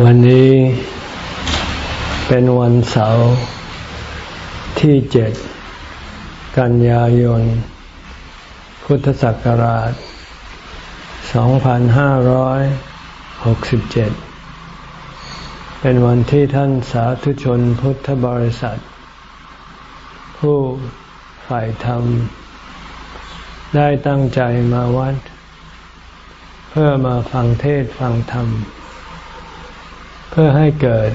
วันนี้เป็นวันเสาร์ที่เจ็ดกันยายน พุทธศักราช 2567 เป็นวันที่ท่านสาธุชนพุทธบริษัท ผู้ฝ่ายธรรม ได้ตั้งใจมาวัด เพื่อมาฟังเทศฟังธรรม เพื่อให้เกิด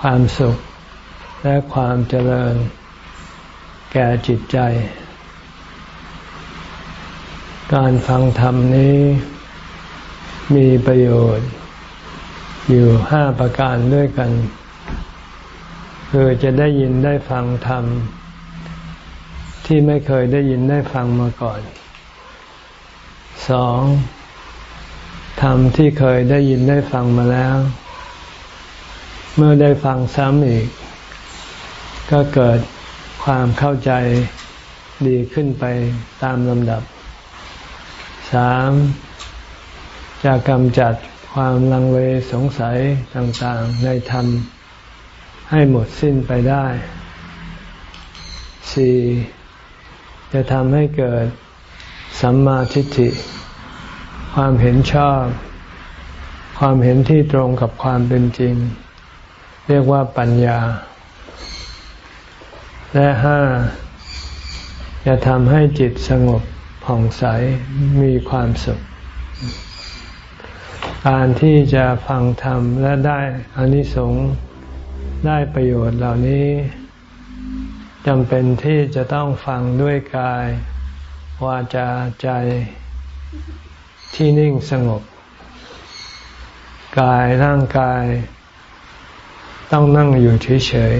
ความสุขและความเจริญ แก่จิตใจ การฟังธรรมนี้มีประโยชน์ อยู่ห้าประการด้วยกัน คือจะได้ยินได้ฟังธรรม ที่ไม่เคยได้ยินได้ฟังมาก่อนสองธรรมที่เคยได้ยินได้ฟังมาแล้ว เมื่อได้ฟังซ้ำอีก ก็เกิดความเข้าใจดีขึ้นไปตามลำดับสามจะกำจัดความลังเลสงสัยต่างๆ ในธรรม ให้หมดสิ้นไปได้สี่จะทำให้เกิดสัมมาทิฏฐิ ความเห็นชอบ ความเห็นที่ตรงกับความเป็นจริง เรียกว่าปัญญา และห้าจะทำให้จิตสงบผ่องใสมีความสุข การที่จะฟังธรรมและได้อานิสงส์ได้ประโยชน์เหล่านี้จำเป็นที่จะต้องฟังด้วยกาย วาจาใจที่นิ่งสงบ กายร่างกาย ต้องนั่งอยู่เฉย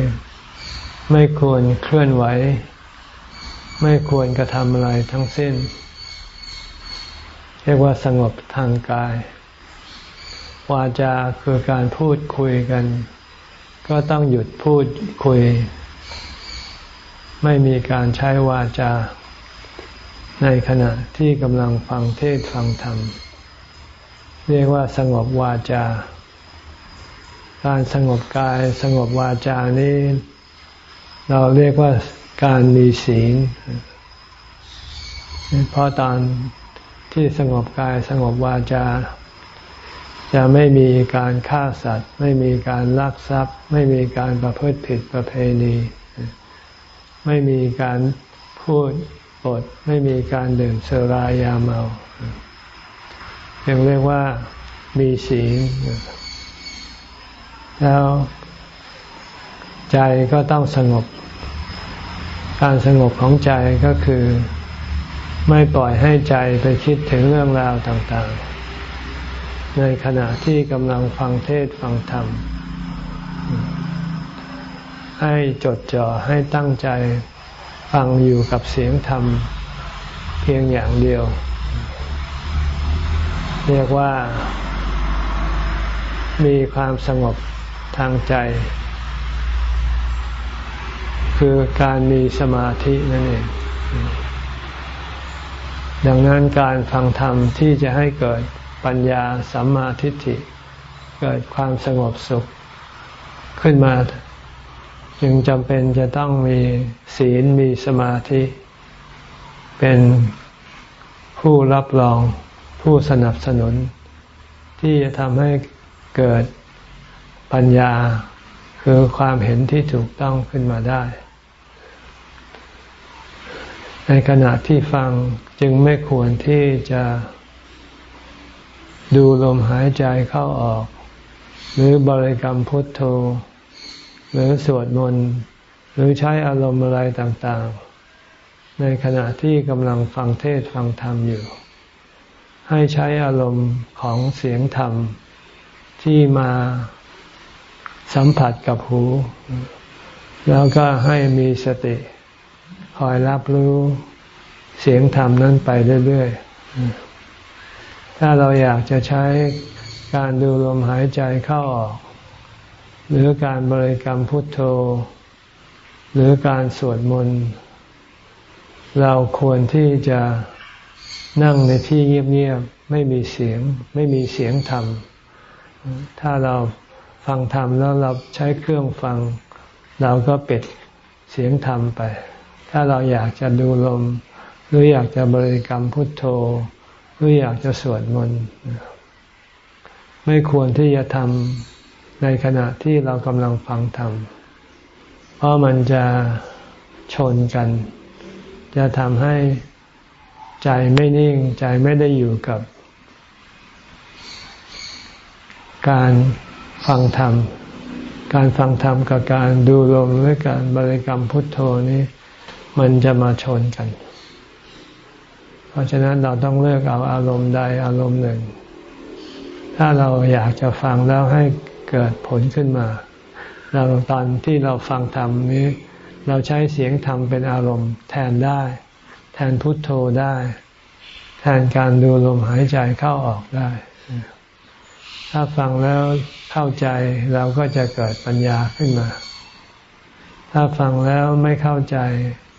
ๆ ไม่ควรเคลื่อนไหว ไม่ควรกระทำอะไรทั้งสิ้น เรียกว่าสงบทางกาย วาจาคือการพูดคุยกัน ก็ต้องหยุดพูดคุย ไม่มีการใช้วาจา ในขณะที่กำลังฟังเทศฟังธรรม เรียกว่าสงบวาจา การสงบกายสงบวาจานี้เราเรียกว่าการมีศีล เพราะตอนที่สงบกายสงบวาจา จะไม่มีการฆ่าสัตว์ ไม่มีการลักทรัพย์ ไม่มีการประพฤติผิดประเพณี ไม่มีการพูดปด ไม่มีการดื่มสรายาเมายังเรียกว่ามีศีล แล้วใจก็ต้องสงบ การสงบของใจก็คือ ไม่ปล่อยให้ใจไปคิดถึงเรื่องราวต่างๆ ในขณะที่กำลังฟังเทศฟังธรรม ให้จดจ่อให้ตั้งใจฟังอยู่กับเสียงธรรม เพียงอย่างเดียว เรียกว่ามีความสงบ ทางใจ คือการมีสมาธินั่นเอง ดังนั้นการฟังธรรมที่จะให้เกิดปัญญาสัมมาทิฏฐิ เกิดความสงบสุขขึ้นมา จึงจำเป็นจะต้องมีศีลมีสมาธิ เป็นผู้รับรองผู้สนับสนุน ที่จะทำให้เกิด ปัญญาคือความเห็นที่ถูกต้องขึ้นมาได้ ในขณะที่ฟังจึงไม่ควรที่จะดูลมหายใจเข้าออก หรือบริกรรมพุทโธ หรือสวดมนต์หรือใช้อารมณ์อะไรต่างๆ ในขณะที่กำลังฟังเทศฟังธรรมอยู่ ให้ใช้อารมณ์ของเสียงธรรมที่มา สัมผัสกับหู แล้วก็ให้มีสติคอยรับรู้เสียงธรรมนั้นไปเรื่อยๆ ถ้าเราอยากจะใช้การดูลมหายใจเข้าออก หรือการบริกรรมพุทโธ หรือการสวดมนต์ เราควรที่จะนั่งในที่เงียบๆ ไม่มีเสียง ไม่มีเสียงธรรม ถ้าเรา ฟังธรรมแล้วเราใช้เครื่องฟัง เราก็ปิดเสียงธรรมไป ถ้าเราอยากจะดูลม หรืออยากจะบริกรรมพุทโธ หรืออยากจะสวดมนต์ไม่ควรที่จะทำในขณะที่เรากำลังฟังธรรม เพราะมันจะชนกัน จะทำให้ใจไม่นิ่ง ใจไม่ได้อยู่กับ การ ฟังธรรม การฟังธรรมกับการดูลมหรือการบริกรรมพุทโธนี้ มันจะมาชนกัน เพราะฉะนั้นเราต้องเลือกเอาอารมณ์ใดอารมณ์หนึ่ง ถ้าเราอยากจะฟังแล้วให้เกิดผลขึ้นมา เราตอนที่เราฟังธรรมนี้ เราใช้เสียงธรรมเป็นอารมณ์แทนได้ แทนพุทโธได้ แทนการดูลมหายใจเข้าออกได้ ถ้าฟังแล้วเข้าใจเราก็จะเกิดปัญญาขึ้นมา ถ้าฟังแล้วไม่เข้าใจ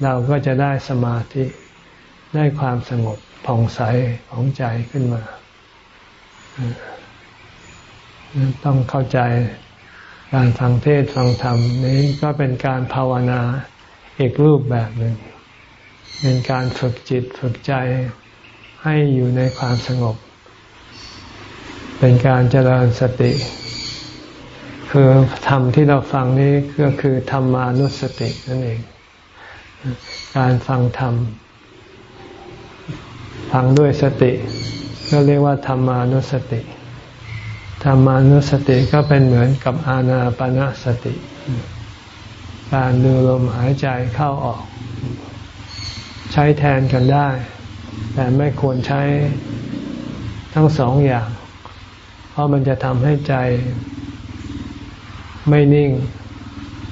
เราก็จะได้สมาธิ ได้ความสงบผ่องใสของใจขึ้นมา ต้องเข้าใจการฟังเทศฟังธรรมนี้ก็เป็นการภาวนาอีกรูปแบบหนึ่ง เป็นการฝึกจิตฝึกใจให้อยู่ในความสงบ เป็นการเจริญสติ คือธรรมที่เราฟังนี้ก็คือธรรมานุสตินั่นเอง การฟังธรรม ฟังด้วยสติก็เรียกว่าธรรมานุสติ ธรรมานุสติก็เป็นเหมือนกับอาณาปณะสติ การดูลมหายใจเข้าออก ใช้แทนกันได้ แต่ไม่ควรใช้ทั้งสองอย่าง เพราะมันจะทำให้ใจไม่นิ่ง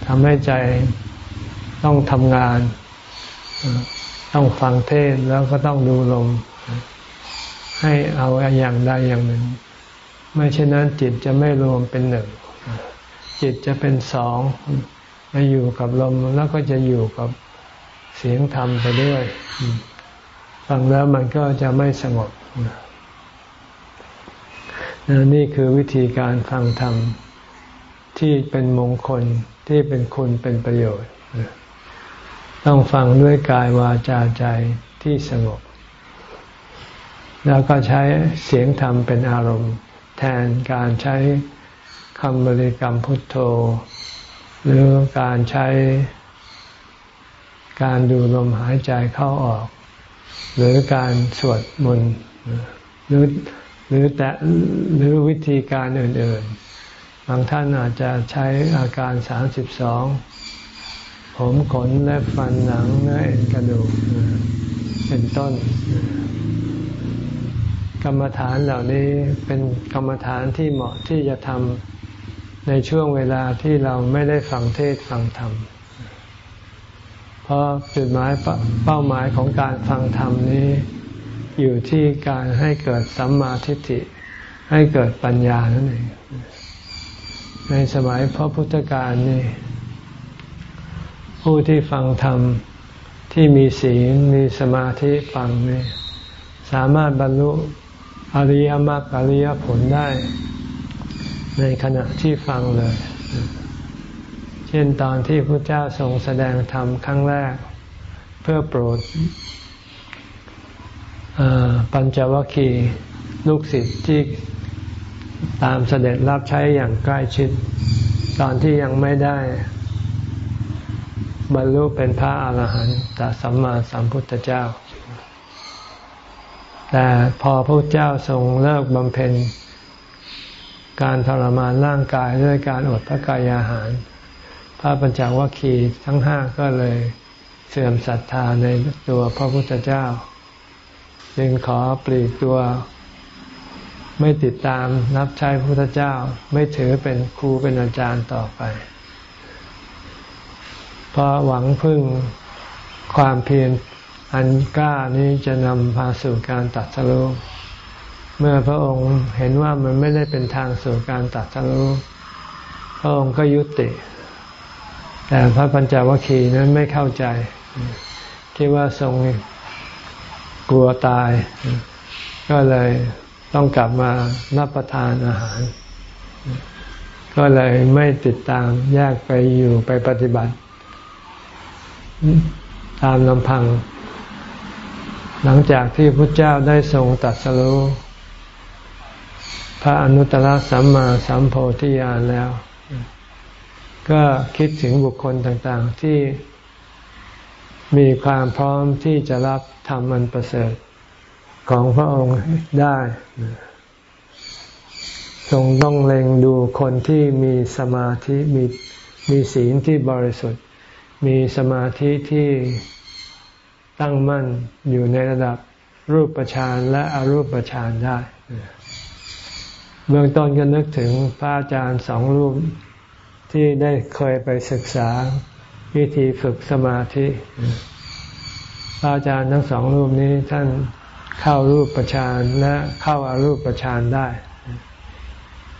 ทำให้ใจต้องทำงาน ต้องฟังเทศแล้วก็ต้องดูลม ให้เอาอย่างใดอย่างหนึ่ง ไม่เช่นนั้นจิตจะไม่รวมเป็นหนึ่ง จิตจะเป็นสองมาอยู่กับลมแล้วก็จะอยู่กับเสียงธรรมไปด้วย ฟังแล้วมันก็จะไม่สงบ นี่คือวิธีการฟังธรรมที่เป็นมงคลที่เป็นคุณเป็นประโยชน์ ต้องฟังด้วยกายวาจาใจที่สงบ แล้วก็ใช้เสียงธรรมเป็นอารมณ์ แทนการใช้คำบริกรรมพุทโธ หรือการใช้การดูลมหายใจเข้าออก หรือการสวดมนต์หรือ หรือแต่หรือวิธีการอื่นๆ บางท่านอาจจะใช้อาการสามสิบสองผมขนและฟันหนังเนื้อเอ็นกระดูกเป็นต้น กรรมฐานเหล่านี้เป็นกรรมฐานที่เหมาะที่จะทำในช่วงเวลาที่เราไม่ได้ฟังเทศฟังธรรมเพราะจุดหมายเป้าหมายของการฟังธรรมนี้ อยู่ที่การให้เกิดสัมมาทิฏฐิ ให้เกิดปัญญานั่นเอง ในสมัยพระพุทธการนี่ผู้ที่ฟังธรรมที่มีศีลมีสมาธิฟังนี่สามารถบรรลุอริยมรรคอริยผลได้ ในขณะที่ฟังเลย เช่นตอนที่พระเจ้าทรงแสดงธรรมครั้งแรก เพื่อโปรด ปัญจวัคคีย์ลูกศิษย์ที่ตามเสด็จรับใช้อย่างใกล้ชิด ตอนที่ยังไม่ได้ บรรลุเป็นพระอาหารหันตสัมมาสัมพุทธเจ้า แต่พอพระเจ้าทรงเลิกบำเพ็ญ การทรมานร่างกายด้วยการอดพระกายอาหาร พระปัญจวัคคีย์ทั้งห้าก็เลยเสื่อมศรัทธาในตัวพระพุทธเจ้า จึงขอปลีกตัว ไม่ติดตามนับใช้พระพุทธเจ้า ไม่ถือเป็นครูเป็นอาจารย์ต่อไป เพราะหวังพึ่งความเพียรอันกล้านี้จะนำพาสู่การตัดสรุเมื่อพระองค์เห็นว่ามันไม่ได้เป็นทางสู่การตัดสรุพระองค์ก็ยุติ แต่พระปัญจวัคคีย์นั้นไม่เข้าใจ คิดว่าทรง กลัวตาย ก็เลยต้องกลับมารับประทานอาหาร ก็เลยไม่ติดตามแยกไปอยู่ไปปฏิบัติ ตามลำพัง หลังจากที่พระเจ้าได้ทรงตัดสรู้พระอนุตตรสัมมาสัมโพธิญาณแล้ว ก็คิดถึงบุคคลต่าง ๆ ที่ มีความพร้อมที่จะรับธรรมอันประเสริฐของพระองค์ได้ ทรงต้องเล็งดูคนที่มีสมาธิมีมีศีลที่บริสุทธิ์ มีสมาธิที่ตั้งมั่นอยู่ในระดับรูปฌานและอรูปฌานได้ เบื้องต้นก็นึกถึงพระอาจารย์สองรูปที่ได้เคยไปศึกษา วิธีฝึกสมาธิพระอาจารย์ทั้งสองรูปนี้ท่านเข้ารูปฌานและเข้าอารูปฌานได้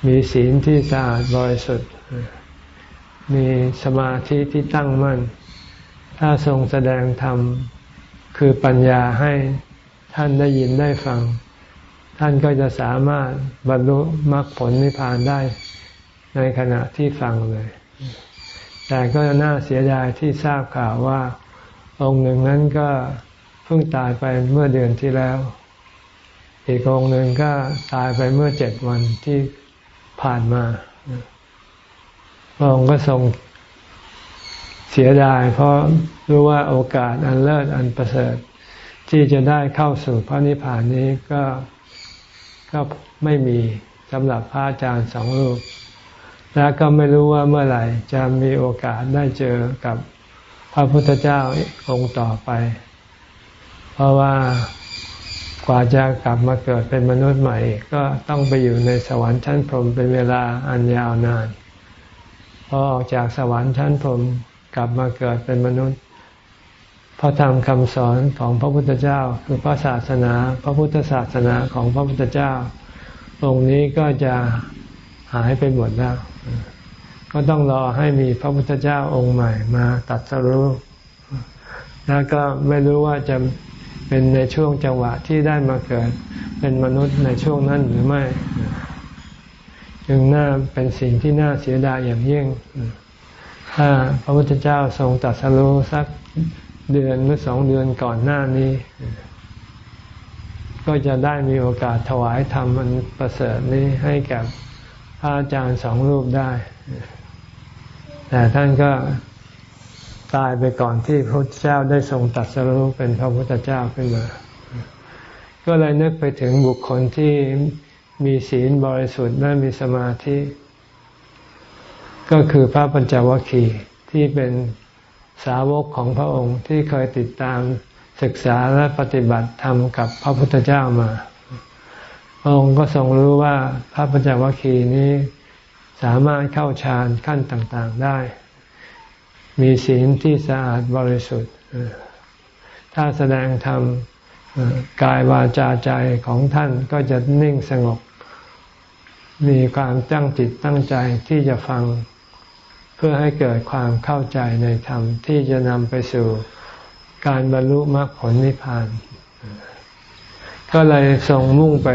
มีศีลที่สะอาดบริสุทธิ์ มีสมาธิที่ตั้งมั่น ถ้าทรงแสดงธรรมคือปัญญาให้ท่านได้ยินได้ฟัง ท่านก็จะสามารถบรรลุมรรคผลนิพพานได้ในขณะที่ฟังเลย แต่ก็น่าเสียดายที่ทราบข่าวว่า องค์หนึ่งนั้นก็เพิ่งตายไปเมื่อเดือนที่แล้ว อีกองค์หนึ่งก็ตายไปเมื่อเจ็ดวันที่ผ่านมาพระองค์ก็ทรงเสียดาย เพราะรู้ว่าโอกาสอันเลิศอันประเสริฐ ที่จะได้เข้าสู่พระนิพพานนี้ก็ก็ไม่มีสำหรับพระอาจารย์สองรูป และก็ไม่รู้ว่าเมื่อไหร่จะมีโอกาสได้เจอกับพระพุทธเจ้าองค์ต่อไป เพราะว่ากว่าจะกลับมาเกิดเป็นมนุษย์ใหม่ ก็ต้องไปอยู่ในสวรรค์ชั้นพรหมเป็นเวลาอันยาวนาน พอออกจากสวรรค์ชั้นพรหมกลับมาเกิดเป็นมนุษย์ พระธรรมคำสอนของพระพุทธเจ้า คือพระศาสนา พระพุทธศาสนาของพระพุทธเจ้า องค์นี้ก็จะหายไปหมดแล้ว ก็ต้องรอให้มีพระพุทธเจ้าองค์ใหม่มาตัดสรุปแล้วก็ไม่รู้ว่าจะเป็นในช่วงจังหวะที่ได้มาเกิด เป็นมนุษย์ในช่วงนั้นหรือไม่ จึงน่าเป็นสิ่งที่น่าเสียดายอย่างยิ่ง ถ้าพระพุทธเจ้าทรงตัดสรู้สักเดือนหรือสองเดือนก่อนหน้านี้ ก็จะได้มีโอกาสถวายธรรมมันประเสริฐนี้ให้กับ ระอาจารย์สองรูปได้ แต่ท่านก็ตายไปก่อนที่พระเจ้าได้ทรงตัดสรุปเป็นพระพุทธเจ้าขึ้นมา ก็เลยนึกไปถึงบุคคลที่มีศีลบริสุทธิ์และมีสมาธิ ก็คือพระปัญจวัคคีย์ที่เป็นสาวกของพระองค์ที่เคยติดตามศึกษาและปฏิบัติธรรมกับพระพุทธเจ้ามา พระองค์ก็ทรงรู้ว่าพระปัญจวัคคีย์นี้สามารถเข้าฌานขั้นต่างๆได้ มีศีลที่สะอาดบริสุทธิ์ ถ้าแสดงธรรมกายวาจาใจของท่านก็จะนิ่งสงบ มีความตั้งจิตตั้งใจที่จะฟังเพื่อให้เกิดความเข้าใจในธรรมที่จะนำไปสู่การบรรลุมรรคผลนิพพาน ก็เลยทรงมุ่งไป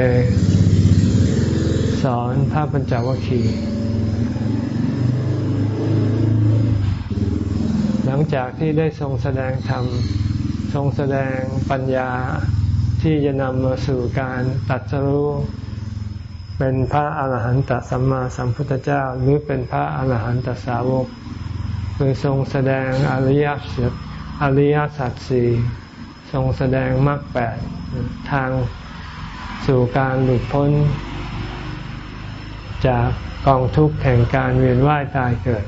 สอนพระปัญจวัคคีย์หลังจากที่ได้ทรงแสดงธรรมทรงแสดงปัญญาที่จะนำมาสู่การตัดสรู้เป็นพระอาหารหันตสัมมาสัมพุทธเจ้า หรือเป็นพระอาหารหันตสาวกคือทรงแสดงอริยสัจอริยสัจสี่ ทรงแสดงมรรคแปดทางสู่การหลุดพ้น จากกองทุกข์แห่งการเวียนว่ายตายเกิด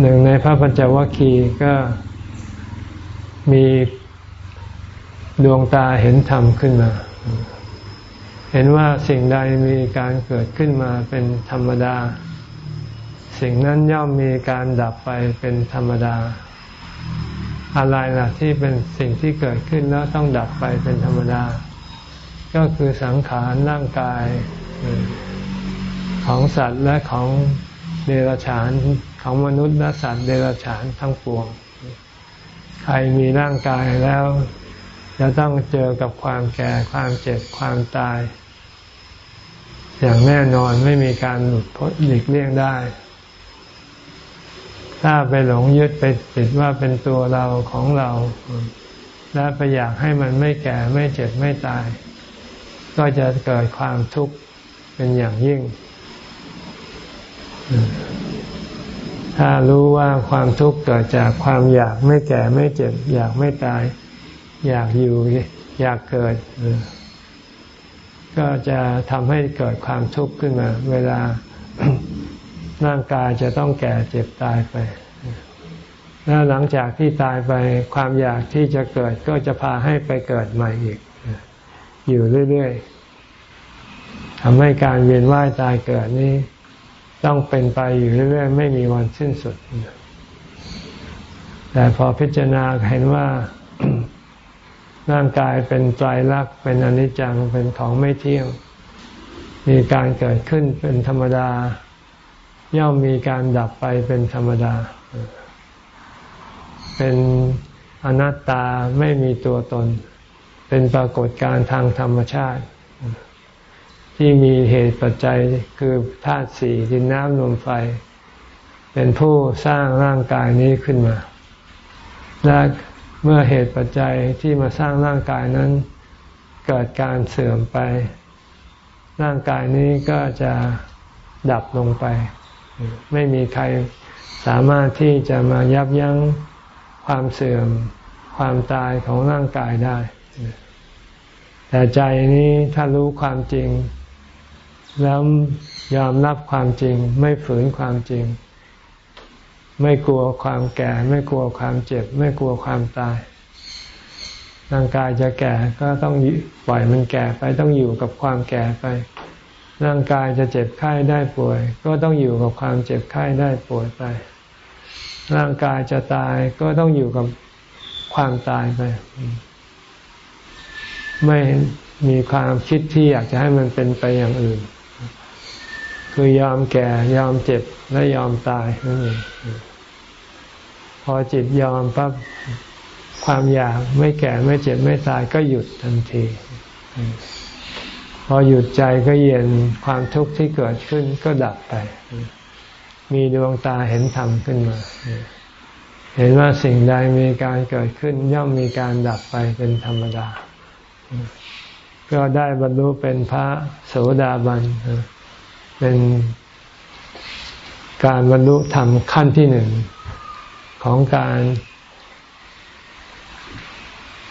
หนึ่งในพระปัญจวัคคีย์ก็มีดวงตาเห็นธรรมขึ้นมา เห็นว่าสิ่งใดมีการเกิดขึ้นมาเป็นธรรมดา สิ่งนั้นย่อมมีการดับไปเป็นธรรมดา อะไรล่ะที่เป็นสิ่งที่เกิดขึ้นแล้วต้องดับไปเป็นธรรมดา ก็คือสังขารร่างกายของสัตว์และของเดรัจฉานของมนุษย์และสัตว์เดรัจฉานทั้งปวง ใครมีร่างกายแล้ว จะต้องเจอกับความแก่ความเจ็บความตาย อย่างแน่นอนไม่มีการหลุดพ้นหลีกเลี่ยงได้ ถ้าไปหลงยึดไปติดว่าเป็นตัวเราของเรา และไปอยากให้มันไม่แก่ไม่เจ็บไม่ตาย ก็จะเกิดความทุกข์เป็นอย่างยิ่ง ถ้ารู้ว่าความทุกข์เกิดจากความอยากไม่แก่ไม่เจ็บ อยากไม่ตาย อยากอยู่อยากเกิด ก็จะทำให้เกิดความทุกข์ขึ้นมา เวลา ร่างกายจะต้องแก่เจ็บตายไป แล้วหลังจากที่ตายไปความอยากที่จะเกิดก็จะพาให้ไปเกิดใหม่อีก อยู่เรื่อยๆทำให้การเวียนว่ายตายเกิดนี้ ต้องเป็นไปอยู่เรื่อยๆ ไม่มีวันสิ้นสุด แต่พอพิจารณาเห็นว่าร่างกายเป็นไตรลักษณ์เป็นอนิจจังเป็นของไม่เที่ยง มีการเกิดขึ้นเป็นธรรมดา ย่อมมีการดับไปเป็นธรรมดา เป็นอนัตตาไม่มีตัวตน เป็นปรากฏการทางธรรมชาติ ที่มีเหตุปัจจัยคือธาตุสี่ดินน้ำลมไฟ เป็นผู้สร้างร่างกายนี้ขึ้นมา และเมื่อเหตุปัจจัยที่มาสร้างร่างกายนั้น เกิดการเสื่อมไป ร่างกายนี้ก็จะดับลงไป ไม่มีใครสามารถที่จะมายับยั้งความเสื่อมความตายของร่างกายได้ แต่ใจนี้ถ้ารู้ความจริง แล้วยอมรับความจริง ไม่ฝืนความจริง ไม่กลัวความแก่ ไม่กลัวความเจ็บ ไม่กลัวความตาย ร่างกายจะแก่ก็ต้องปล่อยมันแก่ไปต้องอยู่กับความแก่ไป ร่างกายจะเจ็บไข้ได้ป่วย ก็ต้องอยู่กับความเจ็บไข้ได้ป่วยไป ร่างกายจะตายก็ต้องอยู่กับความตายไป ไม่มีความคิดที่อยากจะให้มันเป็นไปอย่างอื่น คือยอมแก่ยอมเจ็บและยอมตายนั่นเองพอจิตยอมปั๊บความอยากไม่แก่ไม่เจ็บไม่ตายก็หยุดทันที อหยุดใจก็เย็นความทุกข์ที่เกิดขึ้นก็ดับไป มีดวงตาเห็นธรรมขึ้นมา เห็นว่าสิ่งใดมีการเกิดขึ้น ย่อมมีการดับไปเป็นธรรมดา ก็ได้บรรลุเป็นพระโสดาบันเป็นการบรรลุธรรมขั้นที่หนึ่งของการ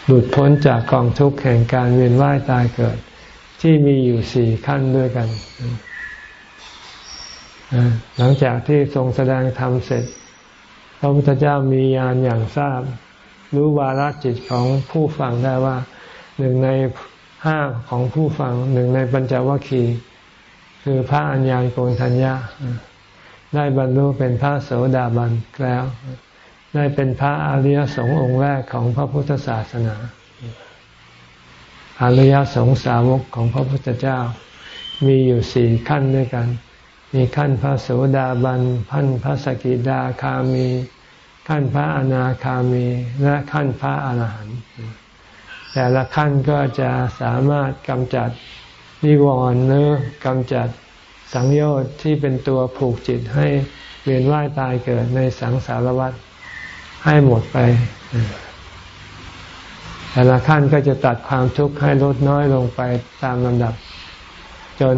หลุดพ้นจากกองทุกข์แห่งการเวียนว่ายตายเกิด ที่มีอยู่สี่ขั้นด้วยกัน หลังจากที่ทรงแสดงธรรมเสร็จ พระพุทธเจ้ามีญาณอย่างทราบ รู้วาระจิตของผู้ฟังได้ว่า หนึ่งในห้าของผู้ฟัง หนึ่งในปัญจวัคคีย์คือพระอัญญาณโกนทัญญาได้บรรลุเป็นพระโสดาบันแล้ว ได้เป็นพระอริยสงฆ์องค์แรกของพระพุทธศาสนา อริยสงสาวกของพระพุทธเจ้า มีอยู่สี่ขั้นด้วยกัน มีขั้นพระโสดาบันขั้นพระสกิดาคามี ขั้นพระอนาคามี และขั้นพระอาหารหันต์แต่ละขั้นก็จะสามารถกำจัดนิวรณ์หรือกำจัดสังโยชน์ที่เป็นตัวผูกจิตให้เวียนว่ายตายเกิดในสังสารวัฏให้หมดไป แต่ละขั้นก็จะตัดความทุกข์ให้ลดน้อยลงไปตามลำดับ จน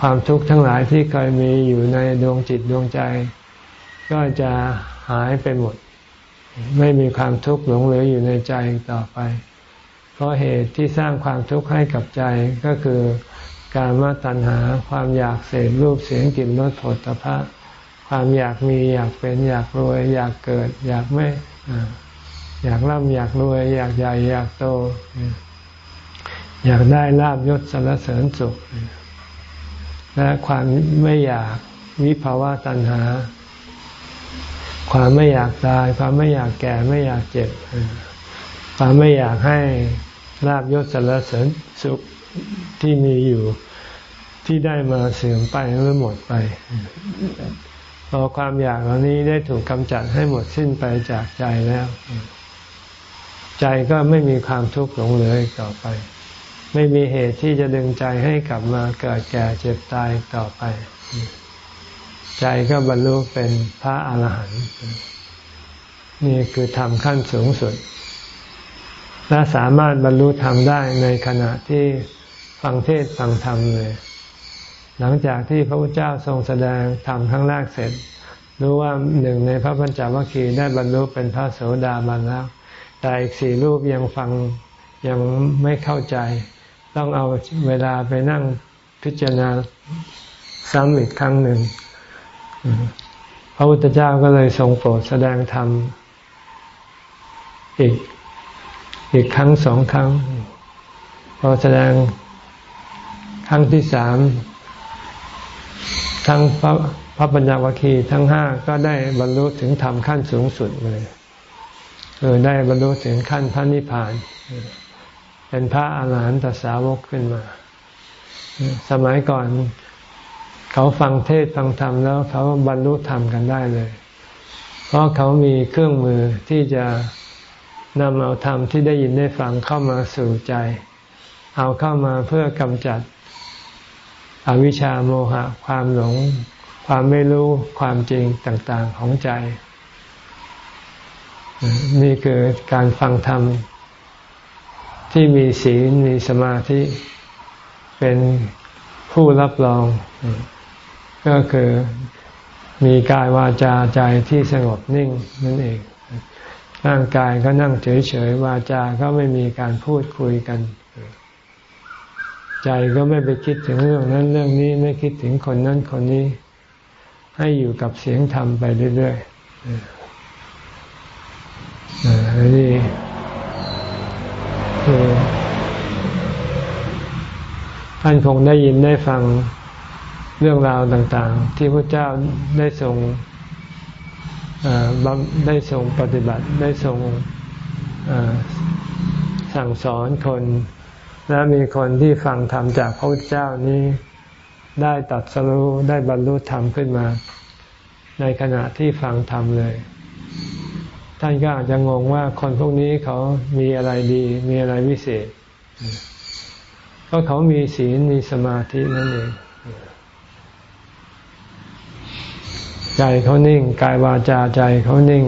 ความทุกข์ทั้งหลายที่เคยมีอยู่ในดวงจิตดวงใจ ก็จะหายไปหมด ไม่มีความทุกข์หลงเหลืออยู่ในใจต่อไป เพราะเหตุที่สร้างความทุกข์ให้กับใจก็คือการมาตัณหาความอยากเสพรูปเสียงกลิ่นรสผลตภะความอยากมีอยากเป็นอยากรวย อยากเกิด อยากไม่ อยากร่ำอยากรวย อยากใหญ่อยากโต อยากได้ลาบยศสรรเสริญสุข และความไม่อยากวิภาวะตัณหา ความไม่อยากตาย ความไม่อยากแก่ไม่อยากเจ็บ ความไม่อยากให้ลาบยศสรรเสริญสุขที่มีอยู่ที่ได้มาเสื่อมไปหรือหมดไปพอความอยากเหล่านี้ได้ถูกกำจัดให้หมดสิ้นไปจากใจแล้ว ใจก็ไม่มีความทุกข์หลงเหลืออีกต่อไป ไม่มีเหตุที่จะดึงใจให้กลับมาเกิดแก่เจ็บตายต่อไป ใจก็บรรลุเป็นพระอาหารหันต์นี่คือธรรมขั้นสูงสุด และสามารถบรรลุธรรมได้ในขณะที่ฟังเทศฟังธรรมเลย หลังจากที่พระพุทธเจ้าทรงแสดงธรรมครั้งแรกเสร็จ รู้ว่าหนึ่งในพระพัญจวัคคีย์ได้บรรลุเป็นพระโสดาบันแล้ว แต่อีกสี่รูปยังฟังยังไม่เข้าใจ ต้องเอาเวลาไปนั่งพิจารณาซ้ำอีกครั้งหนึ่งพระพุทธเจ้าก็เลยทรงโปรดแสดงธรรมอีกอีกครั้งสองครั้ง พอแสดงครั้งที่สามทั้งพระพระปัญญาวคีทั้งห้าก็ได้บรรลุถึงธรรมขั้นสูงสุดเลย คือได้บรรลุถึงขั้นพระนิพพาน เป็นพระอาหารหันตสาวกขึ้นมา สมัยก่อนเขาฟังเทศฟังธรรมแล้วเขาบรรลุธรรมกันได้เลย เพราะเขามีเครื่องมือที่จะนำเอาธรรมที่ได้ยินได้ฟังเข้ามาสู่ใจ เอาเข้ามาเพื่อกำจัดอวิชชาโมหะ ความหลง ความไม่รู้ความจริงต่าง ๆของใจ นี่คือการฟังธรรม ที่มีศีลมีสมาธิเป็นผู้รับรอง ก็คือมีกายวาจาใจที่สงบนิ่งนั่นเองร่างกายก็นั่งเฉยๆวาจาก็ไม่มีการพูดคุยกัน ใจก็ไม่ไปคิดถึงเรื่องนั้นเรื่องนี้ไม่คิดถึงคนนั้นคนนี้ ให้อยู่กับเสียงธรรมไปเรื่อยๆ นนี้คือท่านคงได้ยินได้ฟังเรื่องราวต่างๆ ที่พระเจ้าได้ทรงได้ทรงปฏิบัติได้ทรงสั่งสอนคน และมีคนที่ฟังธรรมจากพระพุทธเจ้านี้ได้ตัดสรู้ได้บรรลุธรรมขึ้นมา ในขณะที่ฟังธรรมเลย ท่านก็อาจจะงงว่าคนพวกนี้เขามีอะไรดี มีอะไรวิเศษ ก็เขามีศีลมีสมาธินั่นเองใจเขานิ่งกายวาจาใจเขานิ่ง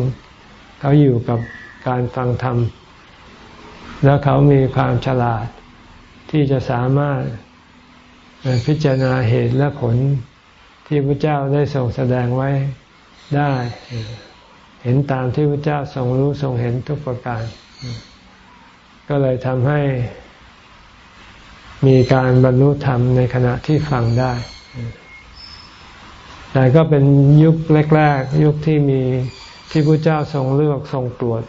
เขาอยู่กับการฟังธรรม แล้วเขามีความฉลาดที่จะสามารถพิจารณาเหตุและผลที่พระเจ้าได้ทรงแสดงไว้ได้ เห็นตามที่พระเจ้าทรงรู้ทรงเห็นทุกประการ ก็เลยทำให้มีการบรรลุธรรมในขณะที่ฟังได้ แต่ก็เป็นยุคแรก ๆ ยุคที่มีที่พระเจ้าทรงเลือกทรงโปรด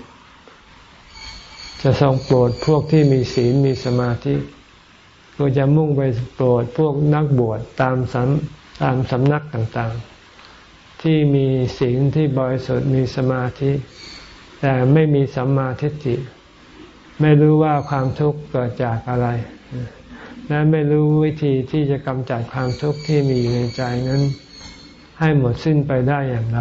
จะทรงโปรดพวกที่มีศีลมีสมาธิ ก็จะมุ่งไปโปรดพวกนักบวชตามสำตามสำนักต่างๆ ที่มีศีลที่บริสุทธิ์มีสมาธิ แต่ไม่มีสัมมาทิฏฐิ ไม่รู้ว่าความทุกข์เกิดจากอะไร และไม่รู้วิธีที่จะกำจัดความทุกข์ที่มีอยู่ในใจนั้นให้หมดสิ้นไปได้อย่างไร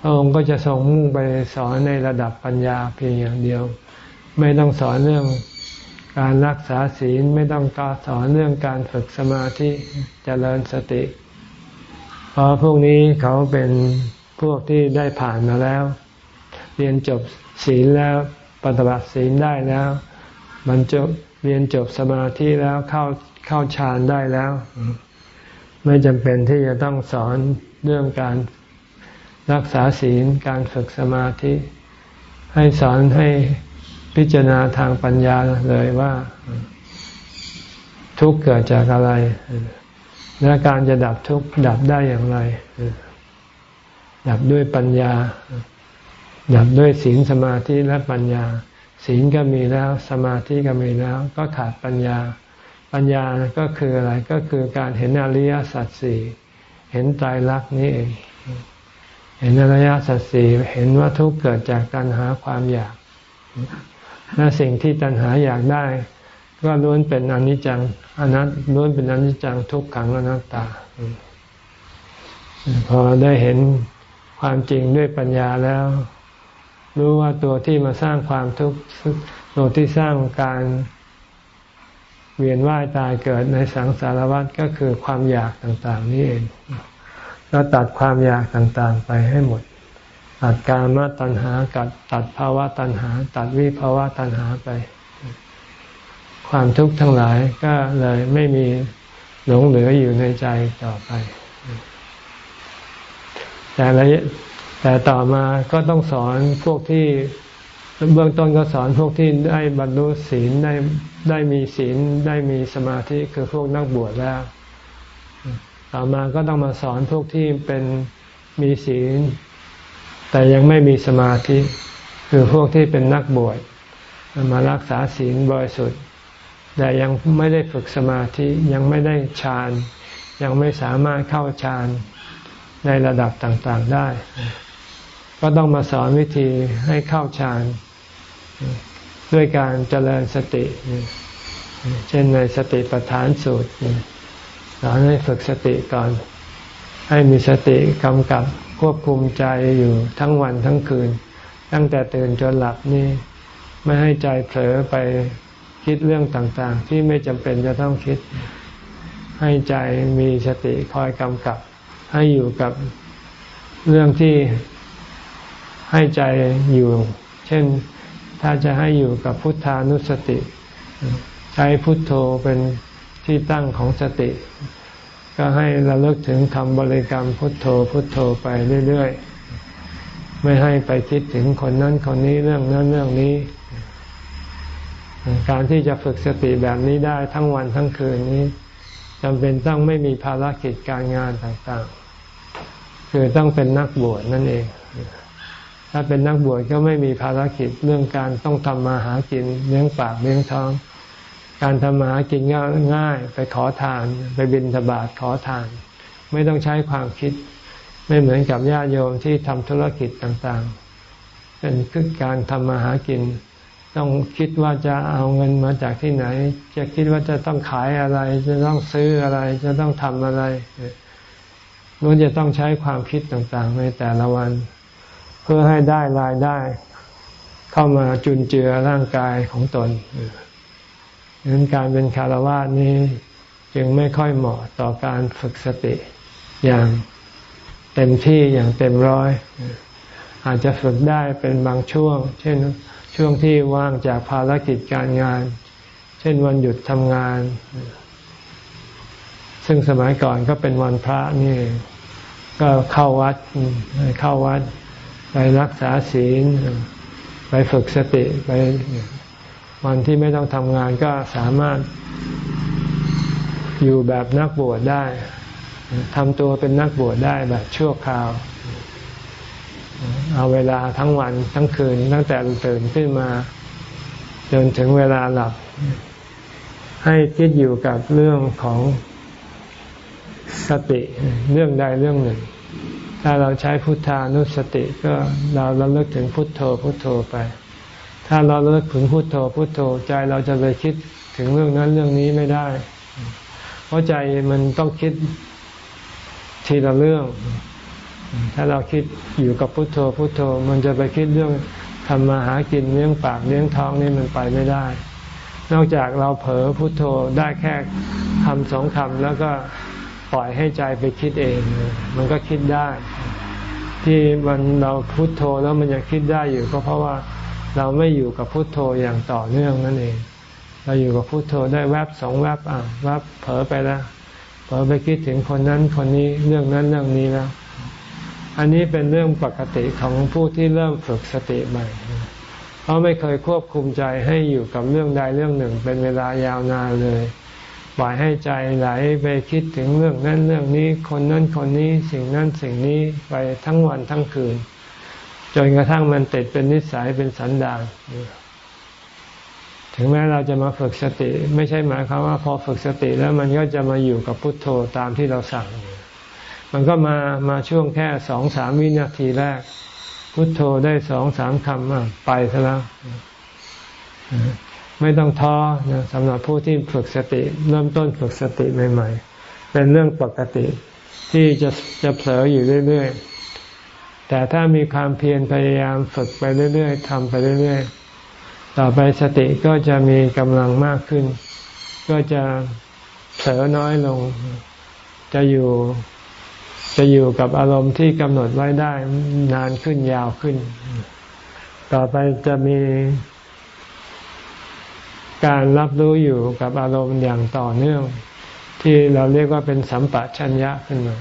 พระองค์ก็จะทรงมุ่งไปสอนในระดับปัญญาเพียงอย่างเดียว ไม่ต้องสอนเรื่องการรักษาศีลไม่ต้องการสอนเรื่องการฝึกสมาธิจเจริญสติ เพราะพวกนี้เขาเป็นพวกที่ได้ผ่านมาแล้ว เรียนจบศีลแล้วปฏิบัติศีลได้แล้ว มันจบเรียนจบสมาธิแล้วเข้าเข้าฌานได้แล้ว ไม่จำเป็นที่จะต้องสอนเรื่องการรักษาศีลการฝึกสมาธิ ให้สอนให้พิจารณาทางปัญญาเลยว่า ทุกข์เกิดจากอะไร และการจะดับทุกข์ดับได้อย่างไร ดับด้วยปัญญา ดับด้วยศีลสมาธิและปัญญา ศีลก็มีแล้วสมาธิก็มีแล้ว ก็ขาดปัญญา ปัญญาก็คืออะไรก็คือการเห็นอริยสัจสี่เห็นใจรักนี้เอง เห็นอริยสัจสี่เห็นว่าทุกข์เกิดจากตัณหาความอยากและสิ่งที่ตัณหาอยากได้ ก็ล้วนเป็นอนิจจังอนัตล้วนเป็นอนิจจังทุกขังอนัตตา พอได้เห็นความจริงด้วยปัญญาแล้ว รู้ว่าตัวที่มาสร้างความทุกข์ตัวที่สร้างการเวียนว่ายตายเกิดในสังสารวัฏก็คือความอยากต่าง ๆ นี่เองก็ตัดความอยากต่างๆ ไปให้หมด ตัดกามตัณหากัดตัดภาวะตัณหา ตัดวิภาวะตัณหาไป ความทุกข์ทั้งหลายก็เลยไม่มีหลงเหลืออยู่ในใจต่อไป แต่ละแต่ต่อมาก็ต้องสอนพวกที่เบื้องต้นก็สอนพวกที่ได้บรรลุศีลได้ได้มีศีลได้มีสมาธิคือพวกนักบวชแล้ว ต่อมาก็ต้องมาสอนพวกที่เป็นมีศีล แต่ยังไม่มีสมาธิ คือพวกที่เป็นนักบวชมารักษาศีลบริสุทธิ์ แต่ยังไม่ได้ฝึกสมาธิยังไม่ได้ฌาน ยังไม่สามารถเข้าฌานในระดับต่างๆได้ ก็ต้องมาสอนวิธีให้เข้าฌานด้วยการเจริญสติ เช่นในสติปัฏฐานสูตรสอนให้ฝึกสติก่อน ให้มีสติกำกับควบคุมใจอยู่ทั้งวันทั้งคืน ตั้งแต่ตื่นจนหลับนี่ ไม่ให้ใจเผลอไป คิดเรื่องต่างๆ ที่ไม่จำเป็นจะต้องคิด ให้ใจมีสติคอยกำกับ ให้อยู่กับเรื่องที่ให้ใจอยู่ เช่นถ้าจะให้อยู่กับพุทธานุสติ ใช้พุทโธเป็นที่ตั้งของสติ ก็ให้ระลึกถึงคำบริกรรมพุทโธพุทโธไปเรื่อยๆ ไม่ให้ไปคิดถึงคนนั้นคนนี้เรื่องนั้นเรื่องนี้ การที่จะฝึกสติแบบนี้ได้ทั้งวันทั้งคืนนี้จำเป็นต้องไม่มีภารกิจการงานต่างๆ คือต้องเป็นนักบวชนั่นเอง ถ้าเป็นนักบวชก็ไม่มีภารกิจเรื่องการต้องทำมาหากินเลี้ยงปากเลี้ยงท้อง การทำมาหากินง่ายไปขอทาน ไปบิณฑบาตขอทาน ไม่ต้องใช้ความคิด ไม่เหมือนกับญาติโยมที่ทำธุรกิจต่างๆ เป็นคือการทำมาหากิน ต้องคิดว่าจะเอาเงินมาจากที่ไหน จะคิดว่าจะต้องขายอะไร จะต้องซื้ออะไร จะต้องทำอะไรนู้นจะต้องใช้ความคิดต่างๆ ในแต่ละวัน เพื่อให้ได้รายได้ เข้ามาจุนเจือร่างกายของตนดังนั้นการเป็นคารวะนี้จึงไม่ค่อยเหมาะต่อการฝึกสติอย่างเต็มที่อย่างเต็มร้อย อาจจะฝึกได้เป็นบางช่วง เช่น ช่วงที่ว่างจากภารกิจการงาน เช่นวันหยุดทำงาน ซึ่งสมัยก่อนก็เป็นวันพระนี่ ก็เข้าวัดเข้าวัด ไปรักษาศีล ไปฝึกสติไปวันที่ไม่ต้องทำงานก็สามารถอยู่แบบนักบวชได้ทำตัวเป็นนักบวชได้แบบชั่วคราว เอาเวลาทั้งวันทั้งคืนตั้งแต่ตื่นขึ้นมาจนถึงเวลาหลับ ให้คิดอยู่กับเรื่องของสติเรื่องใดเรื่องหนึ่ง ถ้าเราใช้พุทธานุสติก็เราเราเลิกถึงพุทโธพุทโธไป ถ้าเราเลิกถึงพุทโธพุทโธใจเราจะไปคิดถึงเรื่องนั้นเรื่องนี้ไม่ได้ เพราะใจมันต้องคิดทีละเรื่อง ถ้าเราคิดอยู่กับพุทโธพุทโธมันจะไปคิดเรื่องทำมาหากินเลี้ยงปากเลี้ยงท้องนี่มันไปไม่ได้ นอกจากเราเผลอพุทโธได้แค่คำสองคำแล้วก็ปล่อยให้ใจไปคิดเอง มันก็คิดได้ ที่มันเราพุโทโธแล้วมันยังคิดได้อยู่ก็เพราะว่าเราไม่อยู่กับพุโทโธอย่างต่อเนื่องนั่นเอง เราอยู่กับพุโทโธได้แวบสองแวบอะแวบเผลอไปแล้วเผลอไปคิดถึงคนนั้นคนนี้เรื่องนั้นเรื่องนี้แล้ว อันนี้เป็นเรื่องปกติของผู้ที่เริ่มฝึกสติใหม่เขาะไม่เคยควบคุมใจให้อยู่กับเรื่องใดเรื่องหนึ่ง เป็นเวลายาวนานเลยปล่อยให้ใจไหลไปคิดถึงเรื่องนั้นเรื่องนี้คนนั้นคนนี้สิ่งนั้นสิ่งนี้ไปทั้งวันทั้งคืน จนกระทั่งมันติดเป็นนิสัยเป็นสันดานถึงแม้เราจะมาฝึกสติ ไม่ใช่หมายความว่าพอฝึกสติแล้วมันก็จะมาอยู่กับพุทโธตามที่เราสั่ง มันก็มามาช่วงแค่สองสามวินาทีแรก พุทโธได้สองสามคำไปซะแล้วไม่ต้องท้อนะสำหรับผู้ที่ฝึกสติ เริ่มต้นฝึกสติใหม่ๆ เป็นเรื่องปกติที่จะจะเผลออยู่เรื่อยๆ แต่ถ้ามีความเพียรพยายามฝึกไปเรื่อยๆทำไปเรื่อยๆ ต่อไปสติก็จะมีกำลังมากขึ้น ก็จะเผลอน้อยลง จะอยู่ จะอยู่กับอารมณ์ที่กำหนดไว้ได้นานขึ้นยาวขึ้น ต่อไปจะมีการรับรู้อยู่กับอารมณ์อย่างต่อเนื่อง ที่เราเรียกว่าเป็นสัมปชัญญะขึ้นมา